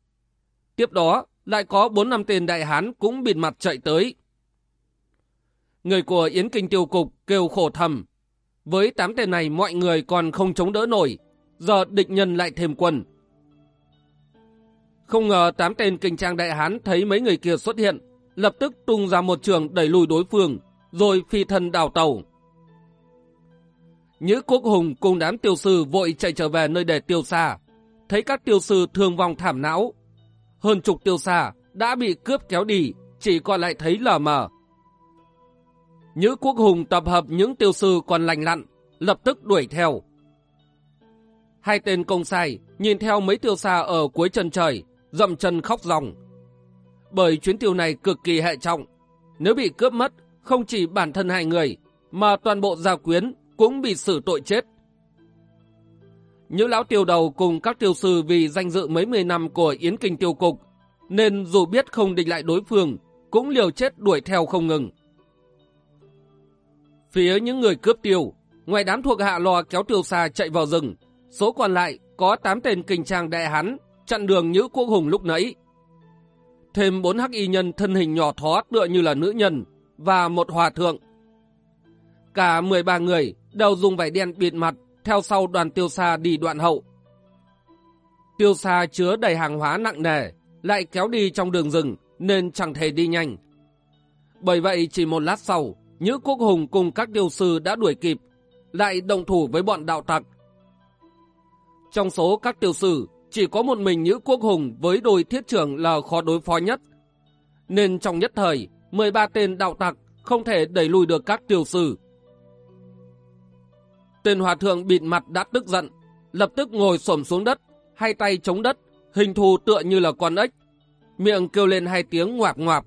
Tiếp đó, lại có bốn năm tên đại hán cũng bịt mặt chạy tới. Người của Yến Kinh tiêu cục kêu khổ thầm. Với tám tên này mọi người còn không chống đỡ nổi, giờ địch nhân lại thêm quân. Không ngờ tám tên kinh trang đại hán thấy mấy người kia xuất hiện, lập tức tung ra một trường đẩy lùi đối phương, rồi phi thân đào tàu. Nhữ Quốc Hùng cùng đám tiêu sư vội chạy trở về nơi để tiêu xa, thấy các tiêu sư thương vong thảm não. Hơn chục tiêu xa đã bị cướp kéo đi, chỉ còn lại thấy lờ mờ. Nhữ Quốc Hùng tập hợp những tiêu sư còn lành lặn, lập tức đuổi theo. Hai tên công sai nhìn theo mấy tiêu xa ở cuối chân trời, dậm chân khóc ròng. Bởi chuyến tiêu này cực kỳ hệ trọng, nếu bị cướp mất, không chỉ bản thân hai người, mà toàn bộ gia quyến cũng bị xử tội chết. Những lão tiêu đầu cùng các tiêu sư vì danh dự mấy mươi năm của Yến Kinh tiêu cục, nên dù biết không địch lại đối phương, cũng liều chết đuổi theo không ngừng. Phía những người cướp tiêu, ngoài đám thuộc hạ lò kéo tiêu xa chạy vào rừng, số còn lại có 8 tên kinh trang đại hán chặn đường Nhữ Quốc Hùng lúc nãy. Thêm bốn hắc y nhân thân hình nhỏ thó tựa như là nữ nhân và một hòa thượng. Cả 13 người đều dùng vải đen bịt mặt theo sau đoàn tiêu xa đi đoạn hậu. Tiêu xa chứa đầy hàng hóa nặng nề, lại kéo đi trong đường rừng nên chẳng thể đi nhanh. Bởi vậy chỉ một lát sau, Nhữ Quốc Hùng cùng các tiêu sư đã đuổi kịp, lại đồng thủ với bọn đạo tặc. Trong số các tiêu sư, chỉ có một mình Nhữ Quốc Hùng với đôi thiết trưởng là khó đối phó nhất. Nên trong nhất thời, 13 tên đạo tặc không thể đẩy lùi được các tiêu sử Tên hòa thượng bịt mặt đã tức giận, lập tức ngồi xổm xuống đất, hai tay chống đất, hình thù tựa như là con ếch. Miệng kêu lên hai tiếng ngoạp ngoạp.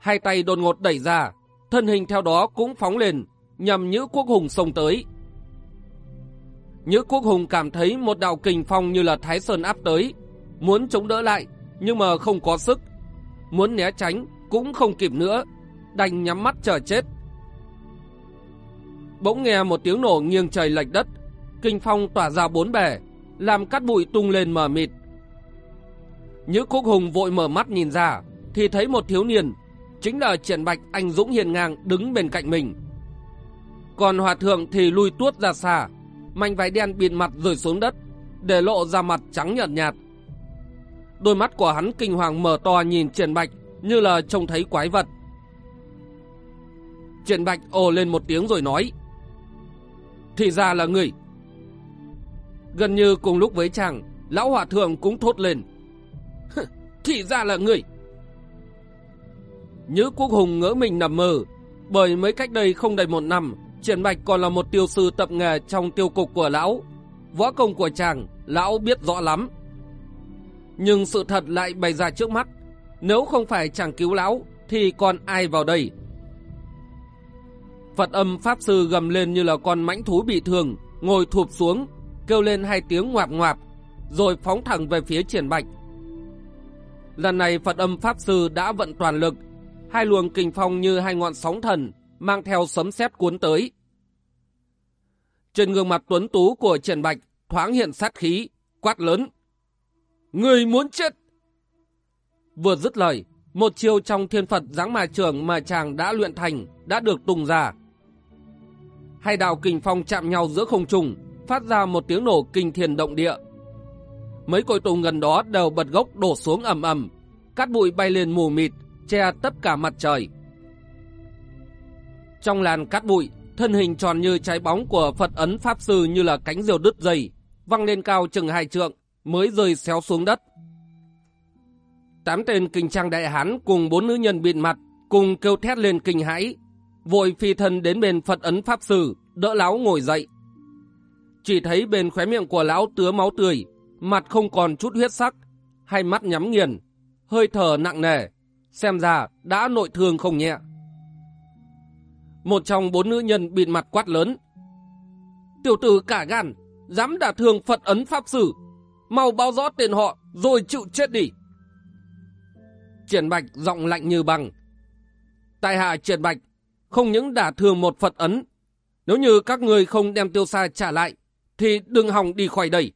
Hai tay đột ngột đẩy ra, thân hình theo đó cũng phóng lên, nhằm Nhữ Quốc Hùng xông tới. Nhữ Quốc Hùng cảm thấy một đạo kình phong như là Thái Sơn áp tới, muốn chống đỡ lại, nhưng mà không có sức. Muốn né tránh, cũng không kịp nữa, đành nhắm mắt chờ chết. Bỗng nghe một tiếng nổ nghiêng trời lệch đất, kinh phong tỏa ra bốn bể, làm cát bụi tung lên mờ mịt. Nhữ Quốc Hùng vội mở mắt nhìn ra, thì thấy một thiếu niên, chính là Triển Bạch anh Dũng hiền ngang đứng bên cạnh mình. Còn hòa thượng thì lui tuốt ra xa, mảnh váy đen bịt mặt rơi xuống đất, để lộ ra mặt trắng nhợt nhạt. Đôi mắt của hắn kinh hoàng mở to nhìn Triển Bạch như là trông thấy quái vật. Triển Bạch ồ lên một tiếng rồi nói. Thì ra là người. Gần như cùng lúc với chàng, lão hòa thượng cũng thốt lên. Thì ra là người. Nhữ Quốc Hùng ngỡ mình nằm mơ, bởi mấy cách đây không đầy một năm, Triển Bạch còn là một tiêu sư tập nghề trong tiêu cục của lão. Võ công của chàng, lão biết rõ lắm. Nhưng sự thật lại bày ra trước mắt. Nếu không phải chàng cứu lão, thì còn ai vào đây? Phật âm Pháp Sư gầm lên như là con mãnh thú bị thương, ngồi thụp xuống, kêu lên hai tiếng ngoạp ngoạp, rồi phóng thẳng về phía triển bạch. Lần này Phật âm Pháp Sư đã vận toàn lực, hai luồng kình phong như hai ngọn sóng thần, mang theo sấm sét cuốn tới. Trên gương mặt tuấn tú của Trần bạch thoáng hiện sát khí, quát lớn. Người muốn chết! Vừa dứt lời, một chiêu trong thiên Phật giáng mà trường mà chàng đã luyện thành đã được tung ra. Hai đạo kình phong chạm nhau giữa không trung, phát ra một tiếng nổ kinh thiên động địa. Mấy cội tùng gần đó đều bật gốc đổ xuống ầm ầm, cát bụi bay lên mù mịt, che tất cả mặt trời. Trong làn cát bụi, thân hình tròn như trái bóng của Phật ấn Pháp Sư như là cánh diều đứt dây, văng lên cao chừng hai trượng, mới rơi xéo xuống đất. Tám tên kinh trang đại hán cùng bốn nữ nhân bịt mặt, cùng kêu thét lên kinh hãi, vội phi thân đến bên Phật ấn Pháp Sư, đỡ lão ngồi dậy. Chỉ thấy bên khóe miệng của lão tứa máu tươi, mặt không còn chút huyết sắc, hai mắt nhắm nghiền, hơi thở nặng nề, xem ra đã nội thương không nhẹ. Một trong bốn nữ nhân bịt mặt quát lớn. Tiểu tử cả gan, dám đả thương Phật ấn Pháp sử, mau báo rõ tên họ rồi chịu chết đi. Triển Bạch giọng lạnh như băng. Tại hạ Triển Bạch không những đả thương một Phật ấn. Nếu như các người không đem tiêu xa trả lại, thì đừng hòng đi khỏi đây.